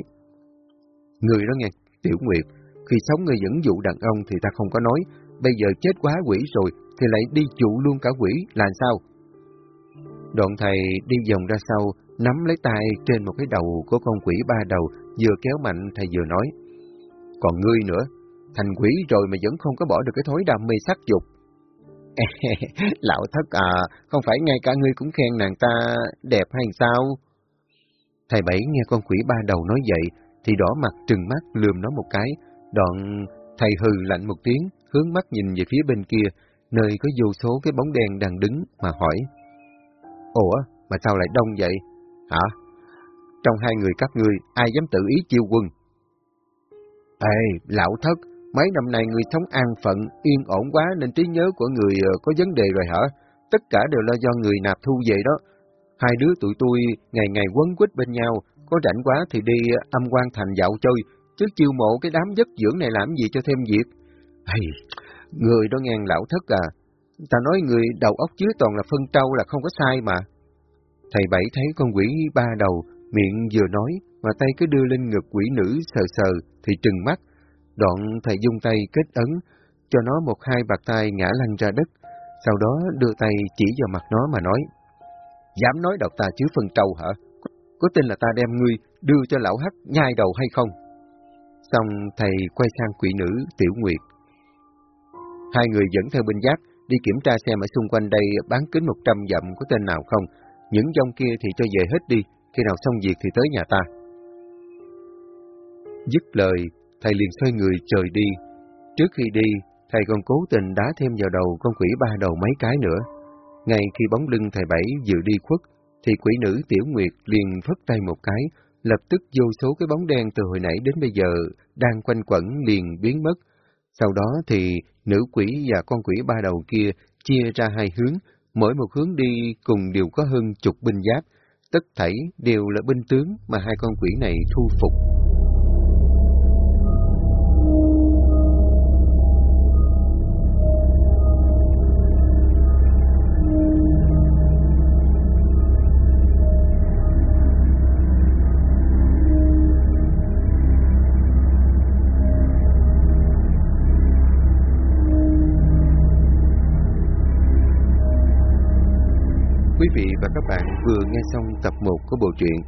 Người đó nghe, Tiểu Nguyệt, khi sống người dẫn dụ đàn ông thì ta không có nói, bây giờ chết quá quỷ rồi thì lại đi dụ luôn cả quỷ, là sao? Đoạn thầy đi vòng ra sau, nắm lấy tay trên một cái đầu của con quỷ ba đầu, vừa kéo mạnh thầy vừa nói. Còn ngươi nữa, thành quỷ rồi mà vẫn không có bỏ được cái thói đam mê sắc dục. *laughs* Lão thất à, không phải ngay cả ngươi cũng khen nàng ta đẹp hay sao? Thầy Bảy nghe con quỷ ba đầu nói vậy, thì đỏ mặt trừng mắt lườm nó một cái, đoạn thầy hừ lạnh một tiếng, hướng mắt nhìn về phía bên kia, nơi có vô số cái bóng đen đang đứng mà hỏi. Ủa, mà sao lại đông vậy? Hả? Trong hai người các ngươi, ai dám tự ý chiêu quân? Ê, lão thất, mấy năm nay người sống an phận, yên ổn quá nên trí nhớ của người ờ, có vấn đề rồi hả? Tất cả đều là do người nạp thu về đó. Hai đứa tụi tôi ngày ngày quấn quýt bên nhau, có rảnh quá thì đi ờ, âm quan thành dạo chơi, chứ chiêu mộ cái đám giấc dưỡng này làm gì cho thêm việc. Hey, người đó ngang lão thất à, ta nói người đầu óc chứa toàn là phân trâu là không có sai mà. Thầy Bảy thấy con quỷ ba đầu, miệng vừa nói, mà tay cứ đưa lên ngực quỷ nữ sờ sờ, thì trừng mắt. Đoạn thầy dung tay kết ấn, cho nó một hai bạc tay ngã lăn ra đất, sau đó đưa tay chỉ vào mặt nó mà nói. Dám nói độc ta chứ phân trâu hả? Có tin là ta đem ngươi đưa cho lão hắc nhai đầu hay không? Xong thầy quay sang quỷ nữ Tiểu Nguyệt. Hai người dẫn theo binh giáp đi kiểm tra xem ở xung quanh đây bán kính một trăm dặm có tên nào không. Những dòng kia thì cho về hết đi, khi nào xong việc thì tới nhà ta. Dứt lời, thầy liền xoay người trời đi. Trước khi đi, thầy còn cố tình đá thêm vào đầu con quỷ ba đầu mấy cái nữa. Ngay khi bóng lưng thầy Bảy vừa đi khuất, thì quỷ nữ Tiểu Nguyệt liền phất tay một cái, lập tức vô số cái bóng đen từ hồi nãy đến bây giờ đang quanh quẩn liền biến mất. Sau đó thì nữ quỷ và con quỷ ba đầu kia chia ra hai hướng, mỗi một hướng đi cùng đều có hơn chục binh giáp, tất thảy đều là binh tướng mà hai con quỷ này thu phục. Vị và các bạn vừa nghe xong tập 1 của bộ truyện